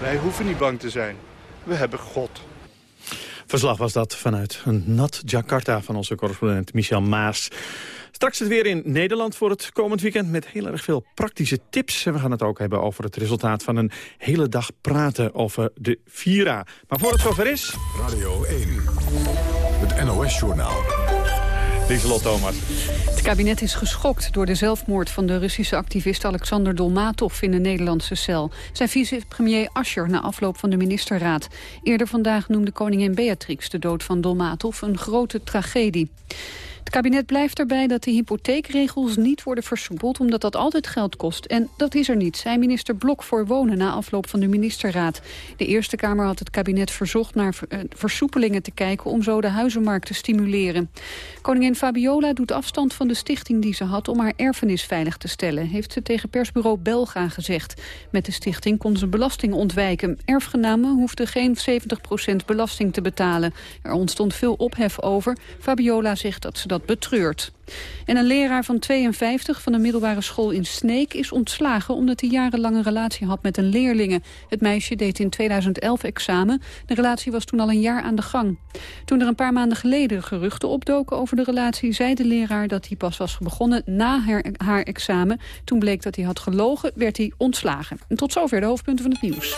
Wij hoeven niet bang te zijn. We hebben God. Verslag was dat vanuit een nat Jakarta van onze correspondent Michel Maas. Straks het weer in Nederland voor het komend weekend met heel erg veel praktische tips. En we gaan het ook hebben over het resultaat van een hele dag praten over de Vira. Maar voor het zover is... Radio 1, het NOS-journaal. Lieselot Thomas. Het kabinet is geschokt door de zelfmoord van de Russische activist Alexander Dolmatov in de Nederlandse cel. Zijn vicepremier Ascher na afloop van de ministerraad. Eerder vandaag noemde koningin Beatrix de dood van Dolmatov een grote tragedie. Het kabinet blijft erbij dat de hypotheekregels niet worden versoepeld... omdat dat altijd geld kost. En dat is er niet, zei minister Blok voor Wonen na afloop van de ministerraad. De Eerste Kamer had het kabinet verzocht naar eh, versoepelingen te kijken... om zo de huizenmarkt te stimuleren. Koningin Fabiola doet afstand van de stichting die ze had... om haar erfenis veilig te stellen, heeft ze tegen persbureau Belga gezegd. Met de stichting kon ze belasting ontwijken. Erfgenamen hoefden geen 70% belasting te betalen. Er ontstond veel ophef over. Fabiola zegt dat ze dat dat betreurt. En een leraar van 52 van een middelbare school in Sneek is ontslagen... omdat hij jarenlang een relatie had met een leerlinge. Het meisje deed in 2011 examen. De relatie was toen al een jaar aan de gang. Toen er een paar maanden geleden geruchten opdoken over de relatie... zei de leraar dat hij pas was begonnen na haar, haar examen. Toen bleek dat hij had gelogen, werd hij ontslagen. En tot zover de hoofdpunten van het nieuws.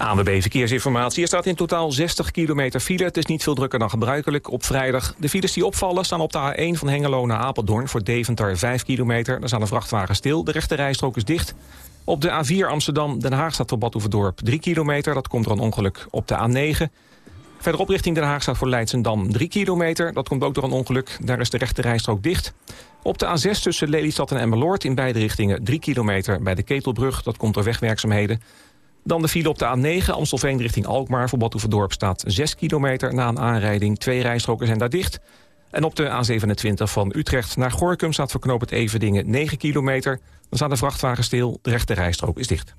ANWB Verkeersinformatie. Er staat in totaal 60 kilometer file. Het is niet veel drukker dan gebruikelijk op vrijdag. De files die opvallen staan op de A1 van Hengelo naar Apeldoorn... voor Deventer 5 kilometer. Daar staan de vrachtwagen stil. De rechte rijstrook is dicht. Op de A4 Amsterdam-Den Haag staat voor Badhoevedorp 3 kilometer. Dat komt door een ongeluk op de A9. Verderop richting Den Haag staat voor Leidsendam 3 kilometer. Dat komt ook door een ongeluk. Daar is de rechte rijstrook dicht. Op de A6 tussen Lelystad en Emmeloord in beide richtingen 3 kilometer bij de Ketelbrug. Dat komt door wegwerkzaamheden. Dan de file op de A9 Amstelveen richting Alkmaar. Voor Badhoevedorp staat 6 kilometer na een aanrijding. Twee rijstroken zijn daar dicht. En op de A27 van Utrecht naar Gorkum staat voor knoop het Everdingen 9 kilometer. Dan staat de vrachtwagen stil, de rechte rijstrook is dicht.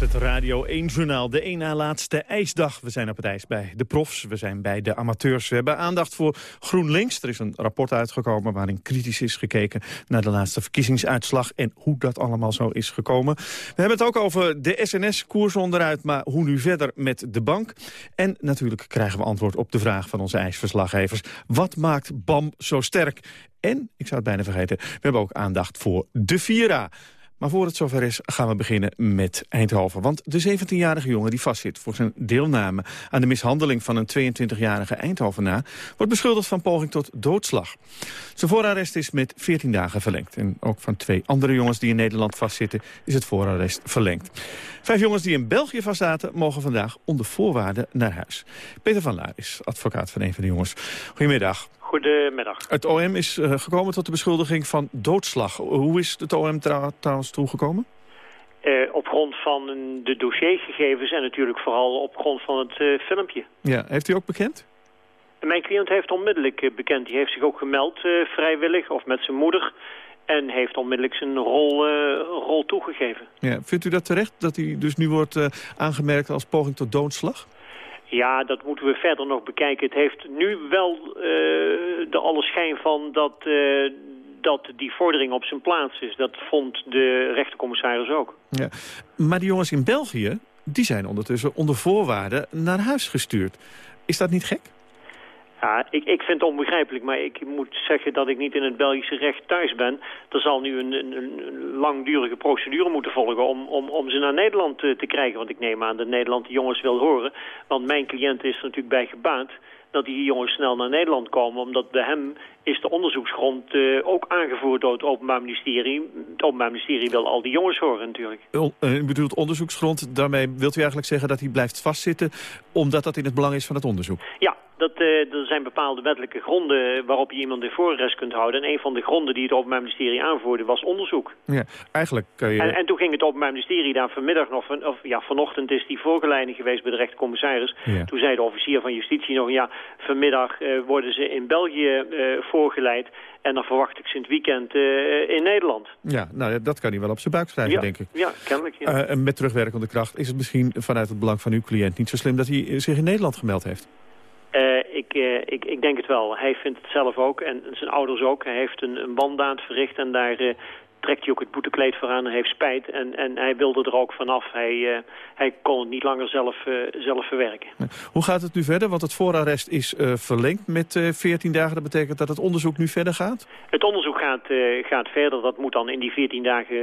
Het Radio 1-journaal. De één na laatste ijsdag. We zijn op het ijs bij de profs, we zijn bij de amateurs. We hebben aandacht voor GroenLinks. Er is een rapport uitgekomen waarin kritisch is gekeken... naar de laatste verkiezingsuitslag en hoe dat allemaal zo is gekomen. We hebben het ook over de SNS-koers onderuit... maar hoe nu verder met de bank. En natuurlijk krijgen we antwoord op de vraag van onze ijsverslaggevers. Wat maakt BAM zo sterk? En, ik zou het bijna vergeten, we hebben ook aandacht voor de Vira... Maar voor het zover is, gaan we beginnen met Eindhoven. Want de 17-jarige jongen die vastzit voor zijn deelname... aan de mishandeling van een 22-jarige Eindhovenaar... wordt beschuldigd van poging tot doodslag. Zijn voorarrest is met 14 dagen verlengd. En ook van twee andere jongens die in Nederland vastzitten... is het voorarrest verlengd. Vijf jongens die in België vastzaten... mogen vandaag onder voorwaarden naar huis. Peter van Laar is advocaat van een van de jongens. Goedemiddag. Goedemiddag. Het OM is uh, gekomen tot de beschuldiging van doodslag. Hoe is het OM trouwens toegekomen? Uh, op grond van de dossiergegevens en natuurlijk vooral op grond van het uh, filmpje. Ja, heeft u ook bekend? Mijn cliënt heeft onmiddellijk bekend. Die heeft zich ook gemeld vrijwillig of met zijn moeder. En heeft onmiddellijk zijn rol, rol toegegeven. Ja, vindt u dat terecht, dat hij dus nu wordt aangemerkt als poging tot doodslag? Ja, dat moeten we verder nog bekijken. Het heeft nu wel uh, de alle schijn van dat, uh, dat die vordering op zijn plaats is. Dat vond de rechtercommissaris ook. Ja. Maar die jongens in België, die zijn ondertussen onder voorwaarden naar huis gestuurd. Is dat niet gek? Ja, ik, ik vind het onbegrijpelijk, maar ik moet zeggen dat ik niet in het Belgische recht thuis ben. Er zal nu een, een, een langdurige procedure moeten volgen om, om, om ze naar Nederland te, te, krijgen. Want ik neem aan dat Nederland de jongens wil horen. Want mijn cliënt is er natuurlijk bij gebaat dat die jongens snel naar Nederland komen. Omdat bij hem is de onderzoeksgrond uh, ook aangevoerd door het Openbaar Ministerie. Het Openbaar Ministerie wil al die jongens horen natuurlijk. U bedoelt onderzoeksgrond, daarmee wilt u eigenlijk zeggen dat hij blijft vastzitten... omdat dat in het belang is van het onderzoek? Ja, dat, uh, er zijn bepaalde wettelijke gronden waarop je iemand in voorarrest kunt houden. En een van de gronden die het Openbaar Ministerie aanvoerde was onderzoek. Ja, eigenlijk kan je... En, en toen ging het Openbaar Ministerie daar vanmiddag nog, of ja, vanochtend is die voorgeleiding geweest bij de rechtercommissaris. Ja. Toen zei de officier van justitie nog, ja, vanmiddag uh, worden ze in België uh, voorgeleid. En dan verwacht ik ze in het weekend in Nederland. Ja, nou dat kan hij wel op zijn buik schrijven, ja, denk ik. Ja, kennelijk. Ja. en met terugwerkende kracht is het misschien vanuit het belang van uw cliënt niet zo slim dat hij zich in Nederland gemeld heeft. Uh, ik, uh, ik, ik denk het wel. Hij vindt het zelf ook en zijn ouders ook. Hij heeft een, een bandaad verricht en daar uh, trekt hij ook het boetekleed voor aan en heeft spijt. En, en hij wilde er ook vanaf. Hij, hij kon het niet langer zelf, zelf verwerken. Hoe gaat het nu verder? Want het voorarrest is verlengd met 14 dagen. Dat betekent dat het onderzoek nu verder gaat? Het onderzoek gaat, gaat verder. Dat moet dan in die 14 dagen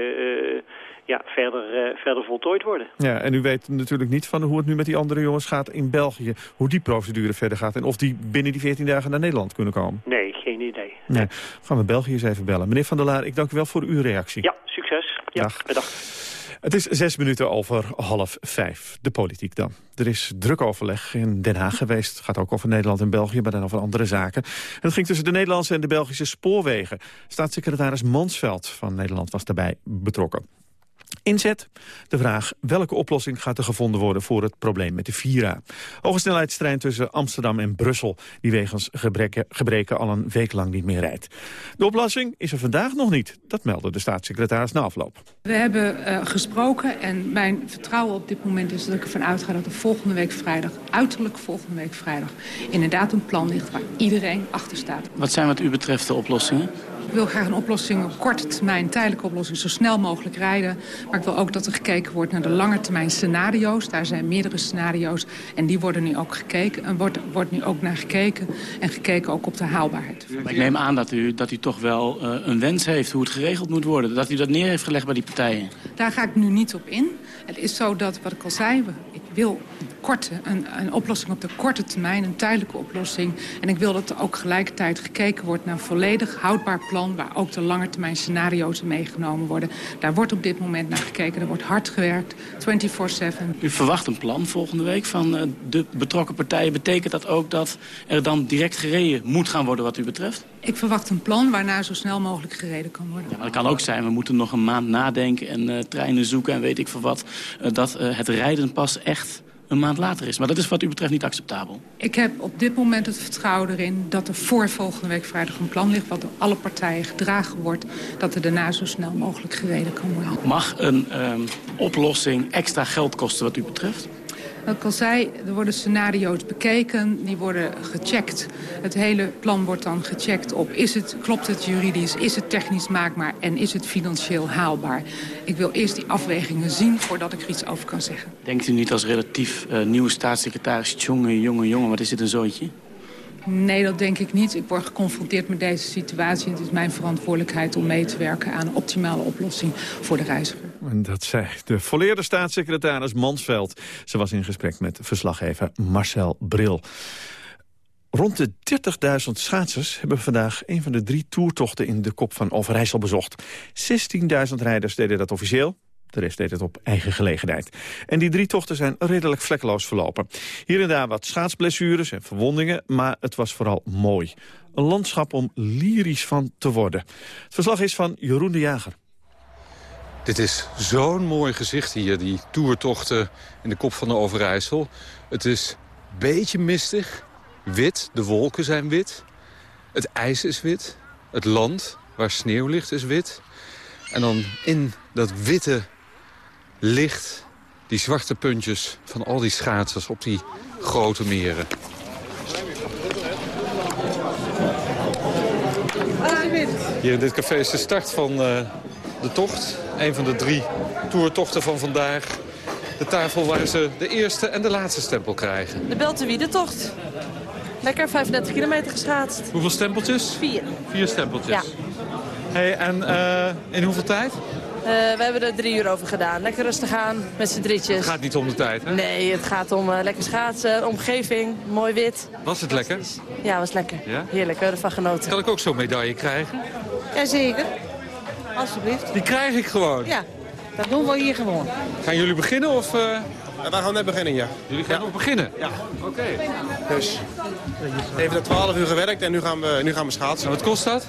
ja, verder, uh, verder voltooid worden. Ja, en u weet natuurlijk niet van hoe het nu met die andere jongens gaat in België. Hoe die procedure verder gaat en of die binnen die 14 dagen naar Nederland kunnen komen. Nee, geen idee. Nee. Gaan we België eens even bellen. Meneer Van der Laar, ik dank u wel voor uw reactie. Ja, succes. Ja, Dag. bedankt. Het is zes minuten over half vijf. De politiek dan. Er is druk overleg in Den Haag geweest. Het gaat ook over Nederland en België, maar dan over andere zaken. En het ging tussen de Nederlandse en de Belgische spoorwegen. Staatssecretaris Mansveld van Nederland was daarbij betrokken. Inzet? De vraag welke oplossing gaat er gevonden worden voor het probleem met de Vira. Hogesnelheidstrein tussen Amsterdam en Brussel, die wegens gebreken, gebreken al een week lang niet meer rijdt. De oplossing is er vandaag nog niet, dat meldde de staatssecretaris na afloop. We hebben uh, gesproken en mijn vertrouwen op dit moment is dat ik ervan uitga dat er volgende week vrijdag, uiterlijk volgende week vrijdag, inderdaad een plan ligt waar iedereen achter staat. Wat zijn wat u betreft de oplossingen? Ik wil graag een oplossing, een korte termijn, tijdelijke oplossing, zo snel mogelijk rijden. Maar ik wil ook dat er gekeken wordt naar de lange termijn scenario's. Daar zijn meerdere scenario's en die worden nu ook gekeken. En wordt, wordt nu ook naar gekeken en gekeken ook op de haalbaarheid. Maar ik neem aan dat u, dat u toch wel uh, een wens heeft hoe het geregeld moet worden. Dat u dat neer heeft gelegd bij die partijen. Daar ga ik nu niet op in. Het is zo dat, wat ik al zei, ik wil korte, een, een oplossing op de korte termijn, een tijdelijke oplossing. En ik wil dat er ook gelijkertijd gekeken wordt naar een volledig houdbaar plan... waar ook de langetermijn scenario's meegenomen worden. Daar wordt op dit moment naar gekeken, er wordt hard gewerkt, 24-7. U verwacht een plan volgende week van uh, de betrokken partijen. Betekent dat ook dat er dan direct gereden moet gaan worden wat u betreft? Ik verwacht een plan waarna zo snel mogelijk gereden kan worden. Ja, maar het kan ook zijn, we moeten nog een maand nadenken en uh, treinen zoeken en weet ik veel wat. Uh, dat het rijden pas echt een maand later is. Maar dat is wat u betreft niet acceptabel. Ik heb op dit moment het vertrouwen erin dat er voor volgende week vrijdag een plan ligt... wat door alle partijen gedragen wordt, dat er daarna zo snel mogelijk gereden kan worden. Mag een um, oplossing extra geld kosten wat u betreft? Wat ik al zei, er worden scenario's bekeken, die worden gecheckt. Het hele plan wordt dan gecheckt op, is het, klopt het juridisch, is het technisch maakbaar en is het financieel haalbaar. Ik wil eerst die afwegingen zien voordat ik er iets over kan zeggen. Denkt u niet als relatief uh, nieuwe staatssecretaris, jongen, jongen, jongen, wat is dit een zoontje? Nee, dat denk ik niet. Ik word geconfronteerd met deze situatie. Het is mijn verantwoordelijkheid om mee te werken aan een optimale oplossing voor de reiziger. En dat zei de volleerde staatssecretaris Mansveld. Ze was in gesprek met verslaggever Marcel Bril. Rond de 30.000 schaatsers hebben vandaag een van de drie toertochten in de kop van Overijssel bezocht. 16.000 rijders deden dat officieel. De rest deed het op eigen gelegenheid. En die drie tochten zijn redelijk vlekkeloos verlopen. Hier en daar wat schaatsblessures en verwondingen, maar het was vooral mooi. Een landschap om lyrisch van te worden. Het verslag is van Jeroen de Jager. Dit is zo'n mooi gezicht hier, die toertochten in de kop van de Overijssel. Het is een beetje mistig, wit, de wolken zijn wit. Het ijs is wit, het land waar sneeuw ligt is wit. En dan in dat witte licht die zwarte puntjes van al die schaatsers op die grote meren. Hier in dit café is de start van uh, de tocht. Een van de drie toertochten van vandaag. De tafel waar ze de eerste en de laatste stempel krijgen. De Beltewiede-tocht. Lekker 35 kilometer geschaatst. Hoeveel stempeltjes? Vier. Vier stempeltjes. Ja. Hey, en uh, in hoeveel tijd? Uh, we hebben er drie uur over gedaan. Lekker rustig aan, met z'n drietjes. Het gaat niet om de tijd, hè? Nee, het gaat om uh, lekker schaatsen, omgeving, mooi wit. Was het lekker? Ja, was lekker. Ja? Heerlijk, we ervan genoten. Kan ik ook zo'n medaille krijgen? Jazeker. Alsjeblieft. Die krijg ik gewoon? Ja, dat doen we hier gewoon. Gaan jullie beginnen of... Uh... Ja, wij gaan net beginnen, ja. Jullie gaan ja. ook beginnen? Ja. Oké. Okay. Dus, even er 12 uur gewerkt en nu gaan we, nu gaan we schaatsen. En wat kost dat?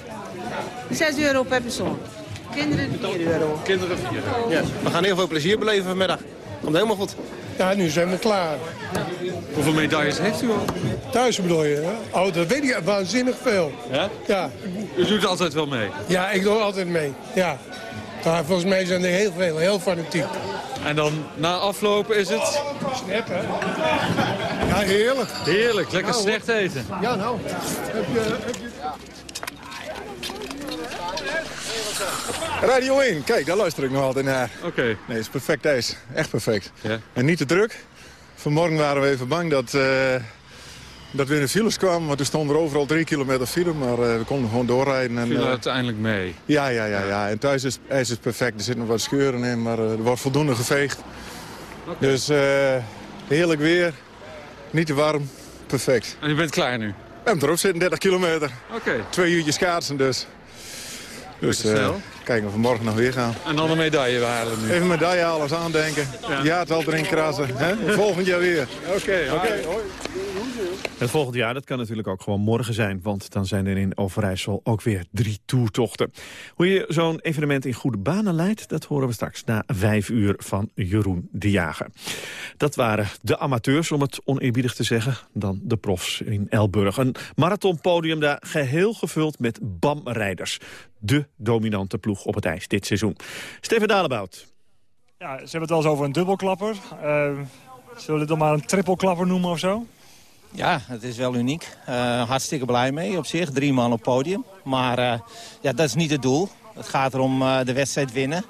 6 euro per persoon. Kinderen 4 euro. Kinderen 4 euro. Ja, we gaan heel veel plezier beleven vanmiddag. Komt helemaal goed. Ja, nu zijn we klaar. Hoeveel medailles heeft u al? Thuis bedoel je, hè? Oh, dat weet ik waanzinnig veel. Ja? Ja. U doet altijd wel mee? Ja, ik doe altijd mee, ja. Maar volgens mij zijn er heel veel, heel fanatiek. En dan na aflopen is het? Snap, hè? Ja, heerlijk. Heerlijk, lekker nou, slecht eten. Ja, nou. Heb je... Heb je... Radio 1, kijk, daar luister ik nog altijd naar. Oké. Okay. Nee, het is perfect ijs. Echt perfect. Ja. En niet te druk. Vanmorgen waren we even bang dat, uh, dat we in de files kwamen. Want er stonden er overal drie kilometer file, maar uh, we konden gewoon doorrijden. En, uh, uiteindelijk mee? Ja, ja, ja, ja. En thuis is ijs is perfect. Er zitten nog wat scheuren in, maar er wordt voldoende geveegd. Okay. Dus heerlijk weer. Niet te warm. Perfect. En je bent klaar nu? We hebben erop zitten, 30 kilometer. Oké. Okay. Twee uurtjes kaatsen dus. Dus uh, kijken of we morgen nog weer gaan. En dan een medaille halen nu. Even medaille halen, eens aandenken. Ja, het zal erin krassen. Hè? Volgend jaar weer. Oké, okay, oké. Okay. Het volgende jaar, dat kan natuurlijk ook gewoon morgen zijn. Want dan zijn er in Overijssel ook weer drie toertochten. Hoe je zo'n evenement in goede banen leidt... dat horen we straks na vijf uur van Jeroen de Jager. Dat waren de amateurs, om het oneerbiedig te zeggen. Dan de profs in Elburg. Een marathonpodium daar geheel gevuld met BAM-rijders. De dominante ploeg op het ijs dit seizoen. Steven Dalebout. Ja, ze hebben het wel eens over een dubbelklapper. Uh, zullen we het dan maar een trippelklapper noemen of zo? Ja, het is wel uniek. Uh, hartstikke blij mee op zich. Drie man op podium. Maar uh, ja, dat is niet het doel. Het gaat erom uh, de wedstrijd winnen.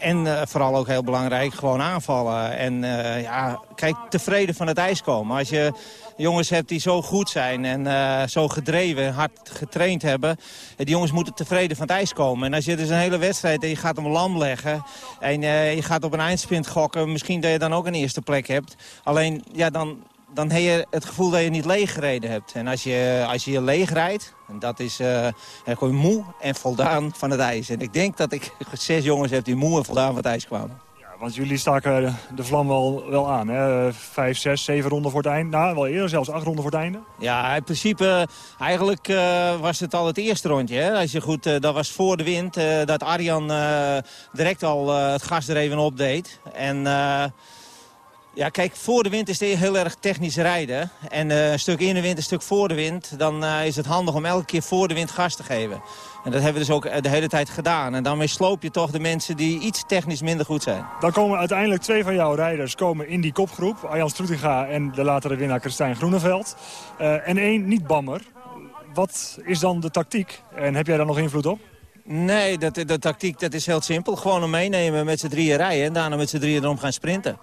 en vooral ook heel belangrijk, gewoon aanvallen. En ja, kijk, tevreden van het ijs komen. Als je jongens hebt die zo goed zijn en zo gedreven, hard getraind hebben. Die jongens moeten tevreden van het ijs komen. En als je dus een hele wedstrijd en je gaat hem lam leggen... en je gaat op een eindsprint gokken, misschien dat je dan ook een eerste plek hebt. Alleen, ja, dan, dan heb je het gevoel dat je niet leeg gereden hebt. En als je als je, je leeg rijdt, dat is uh, gewoon moe en voldaan van het ijs. En ik denk dat ik [LAUGHS] zes jongens heb die moe en voldaan van het ijs kwamen. Want jullie staken de vlam wel, wel aan, hè? Vijf, zes, zeven ronden voor het einde. Nou, wel eerder, zelfs acht ronden voor het einde. Ja, in principe, eigenlijk uh, was het al het eerste rondje. Hè? Als je goed, uh, dat was voor de wind, dat Arjan direct al het gas er even op deed. En... Ja, kijk, voor de wind is het heel erg technisch rijden. En uh, een stuk in de wind, een stuk voor de wind. Dan uh, is het handig om elke keer voor de wind gas te geven. En dat hebben we dus ook de hele tijd gedaan. En daarmee sloop je toch de mensen die iets technisch minder goed zijn. Dan komen uiteindelijk twee van jouw rijders komen in die kopgroep. Arjan Stroetinga en de latere winnaar Christijn Groeneveld. Uh, en één niet-bammer. Wat is dan de tactiek? En heb jij daar nog invloed op? Nee, dat, de tactiek dat is heel simpel. Gewoon hem meenemen met z'n drieën rijden. En daarna met z'n drieën erom gaan sprinten.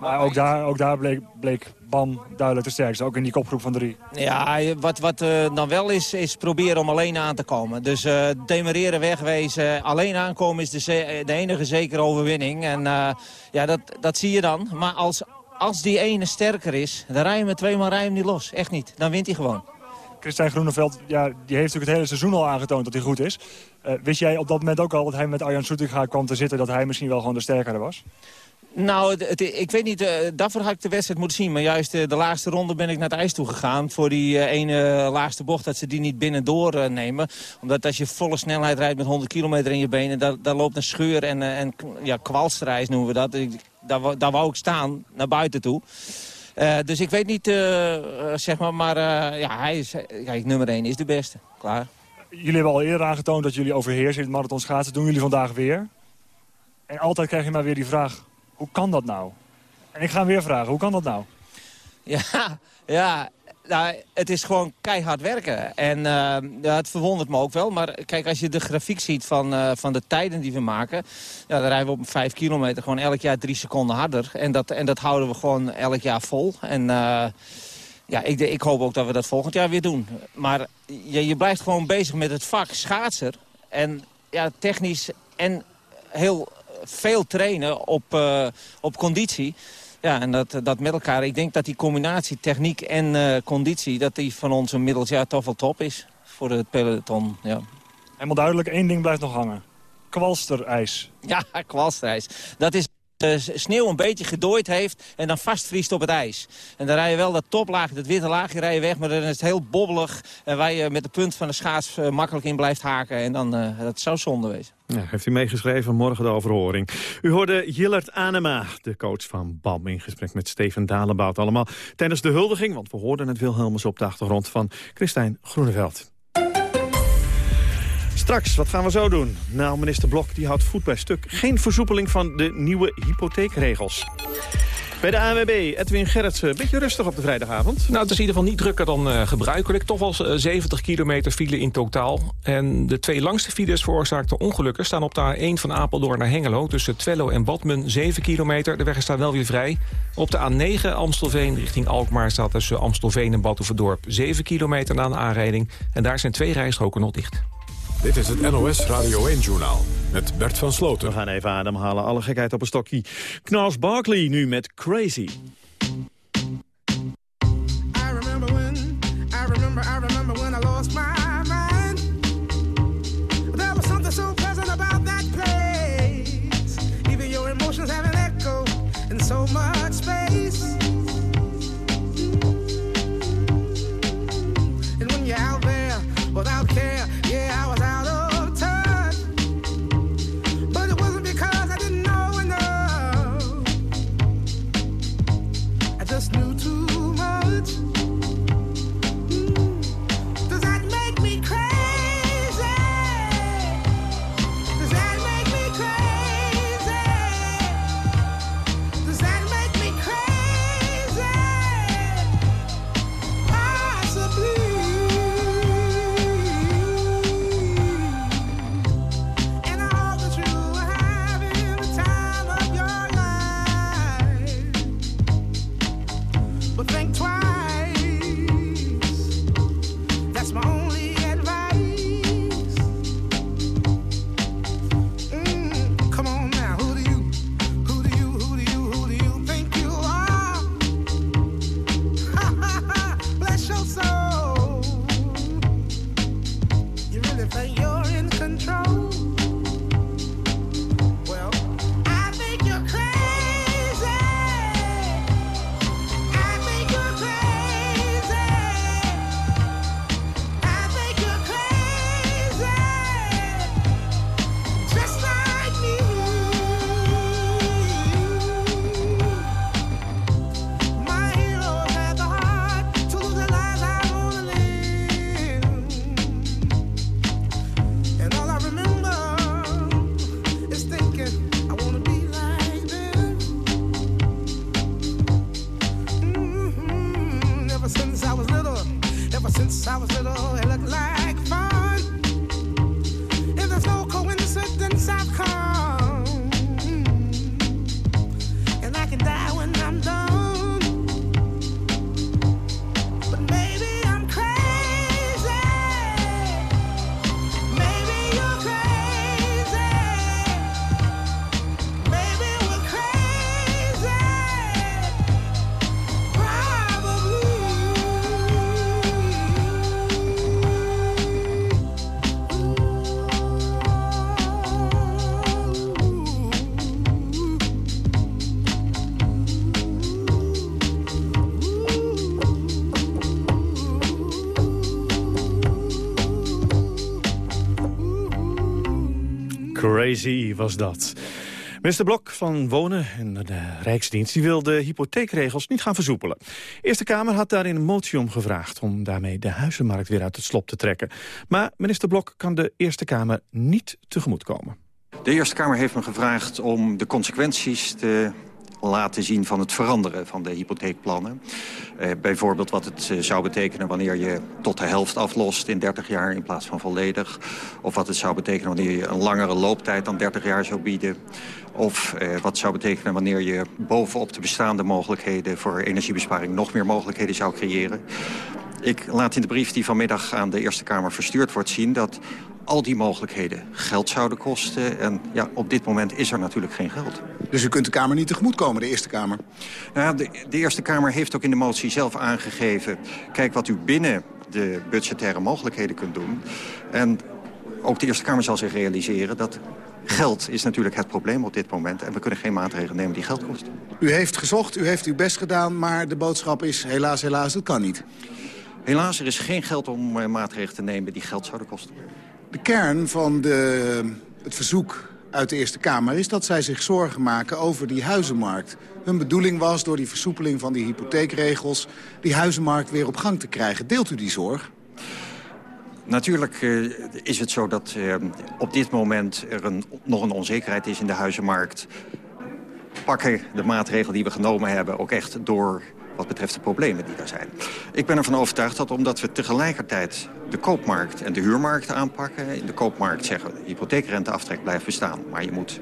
Maar ook daar, ook daar bleek, bleek BAM duidelijk de sterkste, ook in die kopgroep van drie. Ja, wat, wat uh, dan wel is, is proberen om alleen aan te komen. Dus uh, demereren, wegwezen, alleen aankomen is de, de enige zekere overwinning. En uh, ja, dat, dat zie je dan. Maar als, als die ene sterker is, dan rij je met twee man rij niet los. Echt niet. Dan wint hij gewoon. Christijn Groeneveld, ja, die heeft natuurlijk het hele seizoen al aangetoond dat hij goed is. wist jij op dat moment ook al dat hij met Arjan Soetinga kwam te zitten... dat hij misschien wel gewoon de sterkere was? Nou, ik weet niet, uh, daarvoor had ik de wedstrijd moeten zien. Maar juist uh, de laatste ronde ben ik naar het ijs toe gegaan. Voor die uh, ene laatste bocht, dat ze die niet binnendoor nemen. Omdat als je volle snelheid rijdt met 100 kilometer in je benen... daar, daar loopt een scheur en, en ja, noemen we dat. Ik, daar, daar wou ik staan, naar buiten toe. dus ik weet niet, zeg maar, maar ja, hij is, kijk, nummer 1 is de beste. Klaar. jullie hebben al eerder aangetoond dat jullie overheersen in het marathon schaatsen. doen jullie vandaag weer. En altijd krijg je maar weer die vraag, hoe kan dat nou? En ik ga hem weer vragen, hoe kan dat nou? [LAUGHS] Ja, ja nou, het is gewoon keihard werken. En ja, het verwondert me ook wel. Maar kijk, als je de grafiek ziet van, uh, van de tijden die we maken... Ja, dan rijden we op 5 kilometer gewoon elk jaar drie seconden harder. En dat, en dat houden we gewoon elk jaar vol. En uh, ja, ik, ik hoop ook dat we dat volgend jaar weer doen. Maar je, je blijft gewoon bezig met het vak schaatser. En ja, technisch en heel veel trainen op, op conditie... Ja, en dat, dat met elkaar. Ik denk dat die combinatie techniek en uh, conditie... dat die van ons inmiddels ja, toch wel top is voor het peloton. Ja. Helemaal duidelijk, één ding blijft nog hangen. Kwalsterijs. [LAUGHS] Ja, kwalsterijs. Dat is de sneeuw een beetje gedooid heeft en dan vastvriest op het ijs. En dan rij je wel dat toplaagje, dat witte laagje, rij je weg... maar dan is het heel bobbelig en waar je met de punt van de schaats makkelijk in blijft haken. En dan, uh, dat zou zonde wezen. Ja, heeft u meegeschreven, morgen de overhoring. U hoorde Jillert Anema, de coach van BAM, in gesprek met Steven Dalenbout. Allemaal tijdens de huldiging, want we hoorden het Wilhelmus op de achtergrond van Christijn Groeneveld. Straks, wat gaan we zo doen? Nou, minister Blok die houdt voet bij stuk. Geen versoepeling van de nieuwe hypotheekregels. Bij de ANWB, Edwin Gerritsen, een beetje rustig op de vrijdagavond. Nou, het is in ieder geval niet drukker dan uh, gebruikelijk. Toch wel 70 kilometer file in totaal. En de twee langste files veroorzaakte ongelukken... staan op de A1 van Apeldoorn naar Hengelo... tussen Twello en Badmen 7 kilometer. De weg is daar wel weer vrij. Op de A9 Amstelveen richting Alkmaar staat tussen Amstelveen en Batuverdorp 7 kilometer na een aanrijding. En daar zijn twee rijstroken nog dicht. Dit is het NOS Radio 1-journaal met Bert van Sloten. We gaan even ademhalen, alle gekheid op een stokje. Knaus Barkley nu met Crazy. Was dat. Minister Blok van Wonen en de Rijksdienst die wil de hypotheekregels niet gaan versoepelen. De Eerste Kamer had daarin een motie om gevraagd om daarmee de huizenmarkt weer uit het slop te trekken. Maar minister Blok kan de Eerste Kamer niet tegemoetkomen. De Eerste Kamer heeft me gevraagd om de consequenties te laten zien van het veranderen van de hypotheekplannen. Eh, bijvoorbeeld wat het eh, zou betekenen wanneer je tot de helft aflost in 30 jaar in plaats van volledig. Of wat het zou betekenen wanneer je een langere looptijd dan 30 jaar zou bieden. Of eh, wat zou betekenen wanneer je bovenop de bestaande mogelijkheden voor energiebesparing nog meer mogelijkheden zou creëren. Ik laat in de brief die vanmiddag aan de Eerste Kamer verstuurd wordt zien... dat al die mogelijkheden geld zouden kosten. En ja, op dit moment is er natuurlijk geen geld. Dus u kunt de Kamer niet tegemoetkomen, de Eerste Kamer? Nou ja, de, de Eerste Kamer heeft ook in de motie zelf aangegeven... kijk wat u binnen de budgettaire mogelijkheden kunt doen. En ook de Eerste Kamer zal zich realiseren dat geld is natuurlijk het probleem op dit moment. En we kunnen geen maatregelen nemen die geld kosten. U heeft gezocht, u heeft uw best gedaan, maar de boodschap is helaas, helaas, dat kan niet. Helaas, er is geen geld om eh, maatregelen te nemen die geld zouden kosten. De kern van de, het verzoek uit de Eerste Kamer is dat zij zich zorgen maken over die huizenmarkt. Hun bedoeling was door die versoepeling van die hypotheekregels... die huizenmarkt weer op gang te krijgen. Deelt u die zorg? Natuurlijk uh, is het zo dat uh, op dit moment er een, nog een onzekerheid is in de huizenmarkt. Pakken de maatregelen die we genomen hebben ook echt door wat betreft de problemen die daar zijn. Ik ben ervan overtuigd dat omdat we tegelijkertijd de koopmarkt en de huurmarkt aanpakken... in de koopmarkt zeggen de hypotheekrenteaftrek blijft bestaan... maar je moet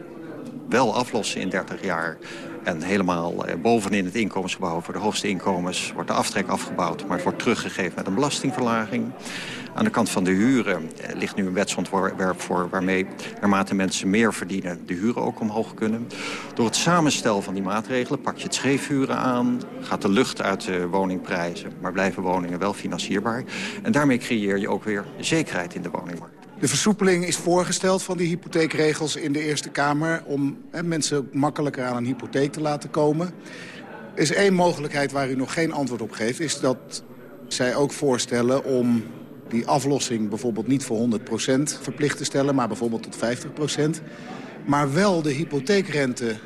wel aflossen in 30 jaar. En helemaal eh, bovenin het inkomensgebouw voor de hoogste inkomens wordt de aftrek afgebouwd. Maar het wordt teruggegeven met een belastingverlaging. Aan de kant van de huren eh, ligt nu een wetsontwerp voor... waarmee naarmate mensen meer verdienen de huren ook omhoog kunnen. Door het samenstel van die maatregelen pak je het scheefhuren aan... gaat de lucht uit de woningprijzen, maar blijven woningen wel financierbaar. En daarmee creëer je ook weer zekerheid in de woningmarkt. De versoepeling is voorgesteld van die hypotheekregels in de Eerste Kamer... om hè, mensen makkelijker aan een hypotheek te laten komen. Is één mogelijkheid waar u nog geen antwoord op geeft... is dat zij ook voorstellen om die aflossing bijvoorbeeld niet voor 100% verplicht te stellen... maar bijvoorbeeld tot 50%. Maar wel de hypotheekrente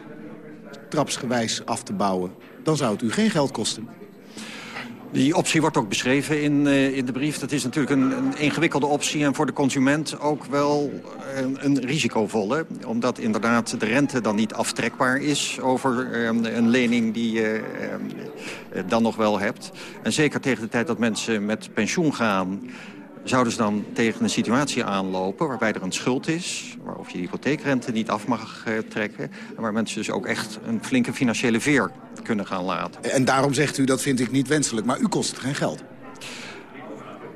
trapsgewijs af te bouwen. Dan zou het u geen geld kosten. Die optie wordt ook beschreven in, uh, in de brief. Dat is natuurlijk een, een, ingewikkelde optie en voor de consument ook wel een, een, risicovolle. Omdat inderdaad de rente dan niet aftrekbaar is over um, een lening die je uh, dan nog wel hebt. En zeker tegen de tijd dat mensen met pensioen gaan zouden ze dan tegen een situatie aanlopen waarbij er een schuld is... waarover je de hypotheekrente niet af mag uh, trekken... en waar mensen dus ook echt een flinke financiële veer kunnen gaan laten. En daarom zegt u, dat vind ik niet wenselijk, maar u kost geen geld.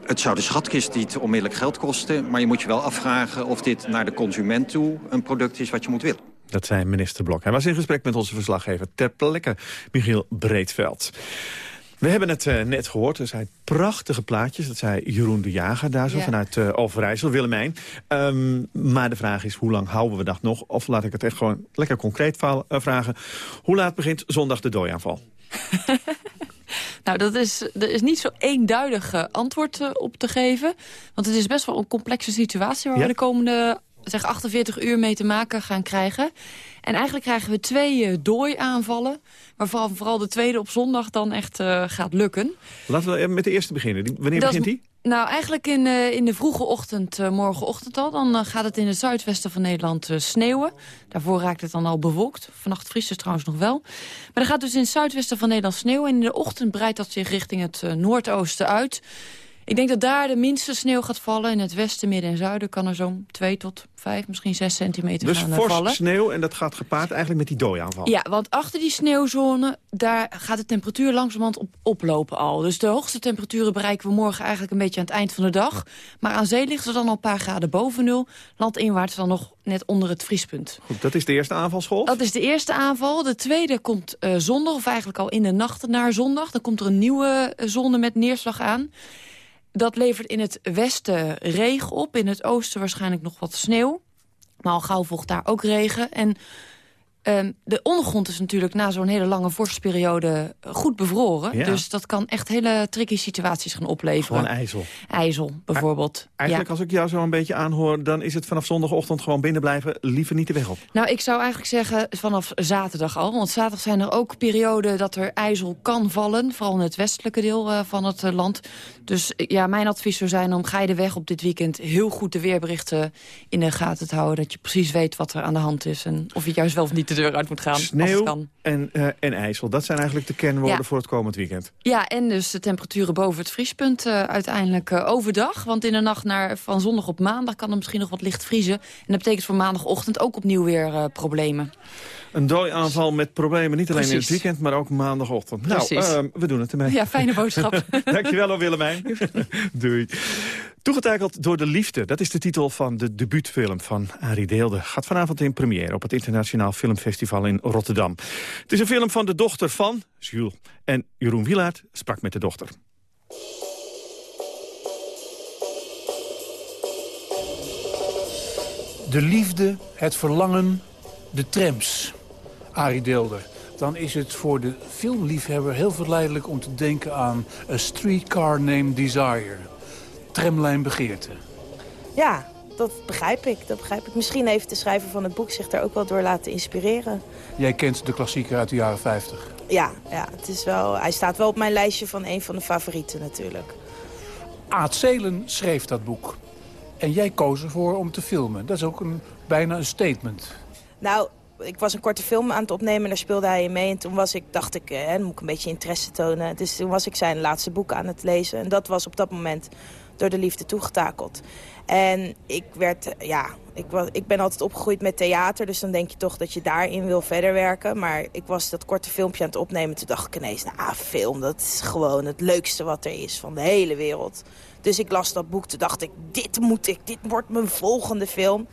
Het zou de schatkist niet onmiddellijk geld kosten... maar je moet je wel afvragen of dit naar de consument toe een product is wat je moet willen. Dat zei minister Blok. Hij was in gesprek met onze verslaggever ter plekke, Michiel Breedveld. We hebben het uh, net gehoord. Er zijn prachtige plaatjes. Dat zei Jeroen de Jager daar zo, ja. vanuit uh, Overijssel, Willemijn. Um, maar de vraag is, hoe lang houden we dat nog? Of laat ik het echt gewoon lekker concreet uh, vragen. Hoe laat begint zondag de dooiaanval? [LAUGHS] Nou, dat is, er is niet zo eenduidig antwoord op te geven. Want het is best wel een complexe situatie... waar ja? we de komende zeg, 48 uur mee te maken gaan krijgen. En eigenlijk krijgen we twee uh, dooiaanvallen... waarvan vooral de tweede op zondag dan echt uh, gaat lukken. Laten we met de eerste beginnen. Die, wanneer dat begint die? Nou, eigenlijk in, uh, in de vroege ochtend, morgenochtend al. Dan gaat het in het zuidwesten van Nederland sneeuwen. Daarvoor raakt het dan al bewolkt. Vannacht vriest het trouwens nog wel. Maar dan gaat dus in het zuidwesten van Nederland sneeuwen. En in de ochtend breidt dat zich richting het noordoosten uit... Ik denk dat daar de minste sneeuw gaat vallen. In het westen, midden en zuiden kan er zo'n 2 tot 5, misschien 6 centimeter dus gaan vallen. Dus fors sneeuw en dat gaat gepaard eigenlijk met die dooiaanval? Ja, want achter die sneeuwzone, daar gaat de temperatuur langzamerhand op oplopen al. Dus de hoogste temperaturen bereiken we morgen eigenlijk een beetje aan het eind van de dag. Maar aan zee ligt het dan al een paar graden boven nul. Landinwaarts dan nog net onder het vriespunt. Goed, dat is de eerste aanvalsgolf? Dat is de eerste aanval. De tweede komt uh, zondag, of eigenlijk al in de nacht naar zondag. Dan komt er een nieuwe uh, zone met neerslag aan. Dat levert in het westen regen op. In het oosten waarschijnlijk nog wat sneeuw. Maar al gauw volgt daar ook regen. En Ehm, de ondergrond is natuurlijk na zo'n hele lange vorstperiode goed bevroren. Ja. Dus dat kan echt hele tricky situaties gaan opleveren. Gewoon ijzel. IJssel, bijvoorbeeld. Eigenlijk als ik jou zo een beetje aanhoor... dan is het vanaf zondagochtend gewoon binnen blijven. Liever niet de weg op. Nou, ik zou eigenlijk zeggen vanaf zaterdag al. Want zaterdag zijn er ook perioden dat er ijzel kan vallen. Vooral in het westelijke deel eh, van het eh, land. Dus eh, ja, mijn advies zou zijn om ga je de weg op dit weekend... heel goed de weerberichten in de gaten te houden. Dat je precies weet wat er aan de hand is. En of je juist wel of niet de deur uit moet gaan. Sneeuw en, eh, en ijzel. Dat zijn eigenlijk de kernwoorden Ja. voor het komend weekend. Ja, en dus de temperaturen boven het vriespunt eh, uiteindelijk eh, overdag. Want in de nacht naar, van zondag op maandag kan er misschien nog wat licht vriezen. En dat betekent voor maandagochtend ook opnieuw weer problemen. Een dooiaanval met problemen, niet alleen in het weekend... maar ook maandagochtend. Precies. Nou, eh, we doen het ermee. Ja, fijne boodschap. [LAUGHS] Dankjewel, Willemijn. [LAUGHS] Doei. Toegetakeld door de liefde. Dat is de titel van de debuutfilm van Arie Deelde. Gaat vanavond in première op het Internationaal Filmfestival in Rotterdam. Het is een film van de dochter van Jules. En Jeroen Wielaert sprak met de dochter. De liefde, het verlangen, de trams. Arie Deelder. Dan is het voor de filmliefhebber heel verleidelijk om te denken aan A Streetcar Named Desire. Tramlijn begeerte. Ja, dat begrijp ik. Dat begrijp ik. Misschien heeft de schrijver van het boek zich daar ook wel door laten inspireren. Jij kent de klassieker uit de jaren 50. Ja, ja het is wel, hij staat wel op mijn lijstje van een van de favorieten natuurlijk. Aad Zelen schreef dat boek. En jij koos ervoor om te filmen. Dat is ook een, bijna een statement. Nou, ik was een korte film aan het opnemen en daar speelde hij in mee. En toen was ik, dacht ik, eh, dan moet ik een beetje interesse tonen. Dus toen was ik zijn laatste boek aan het lezen. En dat was op dat moment door de liefde toegetakeld. En ik werd, ja, ik, was, ik ben altijd opgegroeid met theater. Dus dan denk je toch dat je daarin wil verder werken. Maar ik was dat korte filmpje aan het opnemen. Toen dacht ik ineens, nou, ah, film, dat is gewoon het leukste wat er is van de hele wereld. Dus ik las dat boek. Toen dacht ik, dit moet ik, dit wordt mijn volgende film.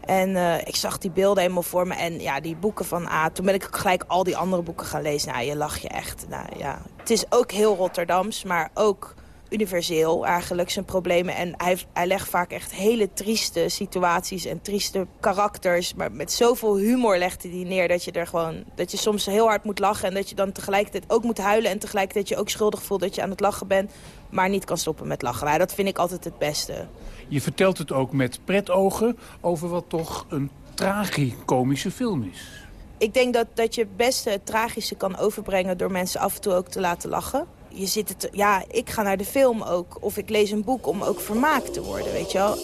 En eh, ik zag die beelden helemaal voor me. En ja, die boeken van A. Toen ben ik gelijk al die andere boeken gaan lezen. Nou, je lach je echt. Nou ja, het is ook heel Rotterdams, maar ook universeel eigenlijk zijn problemen. En hij, hij legt vaak echt hele trieste situaties en trieste karakters. Maar met zoveel humor legt hij die neer dat je er gewoon... dat je soms heel hard moet lachen en dat je dan tegelijkertijd ook moet huilen... en tegelijkertijd je ook schuldig voelt dat je aan het lachen bent... maar niet kan stoppen met lachen. Nou, dat vind ik altijd het beste. Je vertelt het ook met pretogen over wat toch een tragicomische film is. Ik denk dat, dat je het beste het tragische kan overbrengen... door mensen af en toe ook te laten lachen. Je zit het, ja, ik ga naar de film ook. Of ik lees een boek om ook vermaakt te worden, weet je wel.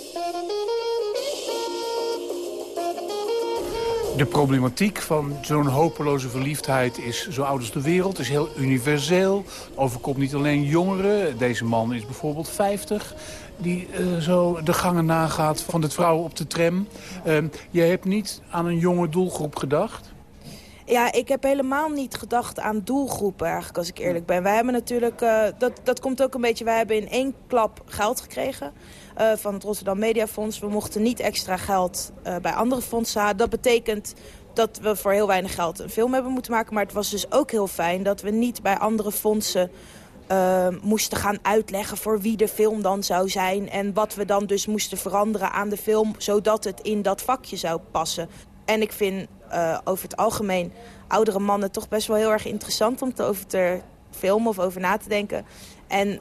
De problematiek van zo'n hopeloze verliefdheid is zo oud als de wereld. is heel universeel. Overkomt niet alleen jongeren. Deze man is bijvoorbeeld 50 die eh, zo de gangen nagaat van de vrouw op de tram. Uh, jij hebt niet aan een jonge doelgroep gedacht? Ja, ik heb helemaal niet gedacht aan doelgroepen eigenlijk, als ik eerlijk ben. Wij hebben natuurlijk, uh, dat, dat komt ook een beetje, wij hebben in één klap geld gekregen uh, van het Rotterdam Mediafonds. We mochten niet extra geld uh, bij andere fondsen halen. Dat betekent dat we voor heel weinig geld een film hebben moeten maken. Maar het was dus ook heel fijn dat we niet bij andere fondsen moesten gaan uitleggen voor wie de film dan zou zijn. En wat we dan dus moesten veranderen aan de film, zodat het in dat vakje zou passen. En ik vind uh, over het algemeen oudere mannen toch best wel heel erg interessant om te over te filmen of over na te denken. En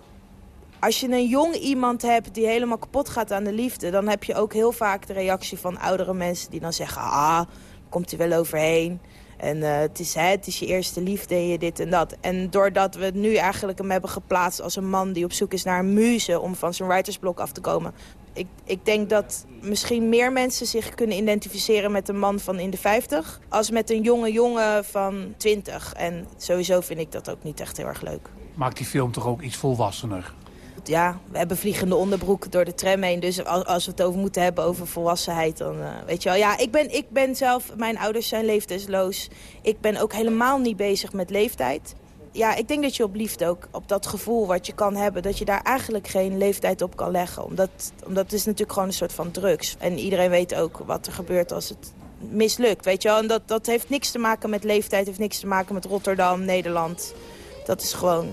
als je een jong iemand hebt die helemaal kapot gaat aan de liefde... dan heb je ook heel vaak de reactie van oudere mensen die dan zeggen... ah, komt hij wel overheen. En uh, het, is, het is je eerste liefde en je dit en dat. En doordat we nu eigenlijk hem hebben geplaatst als een man... die op zoek is naar een muze om van zijn writersblok af te komen... Ik, ik denk dat misschien meer mensen zich kunnen identificeren met een man van in de 50... als met een jonge jongen van 20. En sowieso vind ik dat ook niet echt heel erg leuk. Maakt die film toch ook iets volwassener? Ja, we hebben vliegende onderbroeken door de tram heen. Dus als we het over moeten hebben over volwassenheid, dan uh, weet je wel. Ja, ik ben, ik ben zelf, mijn ouders zijn leeftijdsloos. Ik ben ook helemaal niet bezig met leeftijd. Ja, ik denk dat je op liefde ook, op dat gevoel wat je kan hebben... dat je daar eigenlijk geen leeftijd op kan leggen. Omdat, omdat het is natuurlijk gewoon een soort van drugs. En iedereen weet ook wat er gebeurt als het mislukt, weet je wel. En dat, dat heeft niks te maken met leeftijd, heeft niks te maken met Rotterdam, Nederland. Dat is gewoon,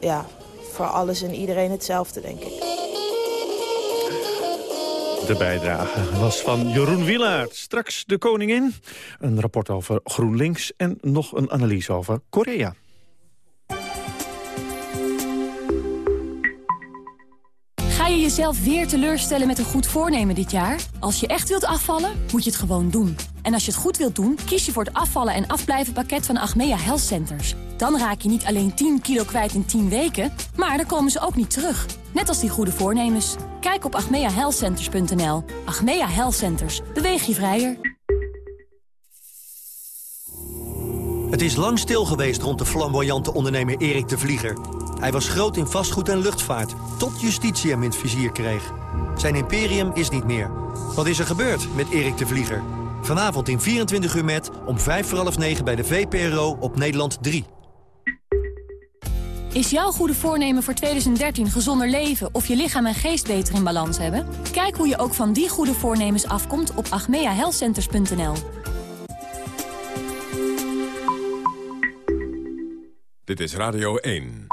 ja, voor alles en iedereen hetzelfde, denk ik. De bijdrage was van Jeroen Wielaert. Straks de koningin, een rapport over GroenLinks... en nog een analyse over Korea. Jezelf weer teleurstellen met een goed voornemen dit jaar? Als je echt wilt afvallen, moet je het gewoon doen. En als je het goed wilt doen, kies je voor het afvallen en afblijven pakket van Achmea Health Centers. Dan raak je niet alleen 10 kilo kwijt in 10 weken, maar dan komen ze ook niet terug. Net als die goede voornemens. Kijk op achmeahealthcenters.nl. Achmea Health Centers. Beweeg je vrijer. Het is lang stil geweest rond de flamboyante ondernemer Erik de Vlieger. Hij was groot in vastgoed en luchtvaart, tot justitie hem in het vizier kreeg. Zijn imperium is niet meer. Wat is er gebeurd met Erik de Vlieger? Vanavond in 24 uur met, om 5 voor half 9 bij de VPRO op Nederland 3. Is jouw goede voornemen voor 2013 gezonder leven of je lichaam en geest beter in balans hebben? Kijk hoe je ook van die goede voornemens afkomt op agmeahealthcenters.nl. Dit is Radio 1.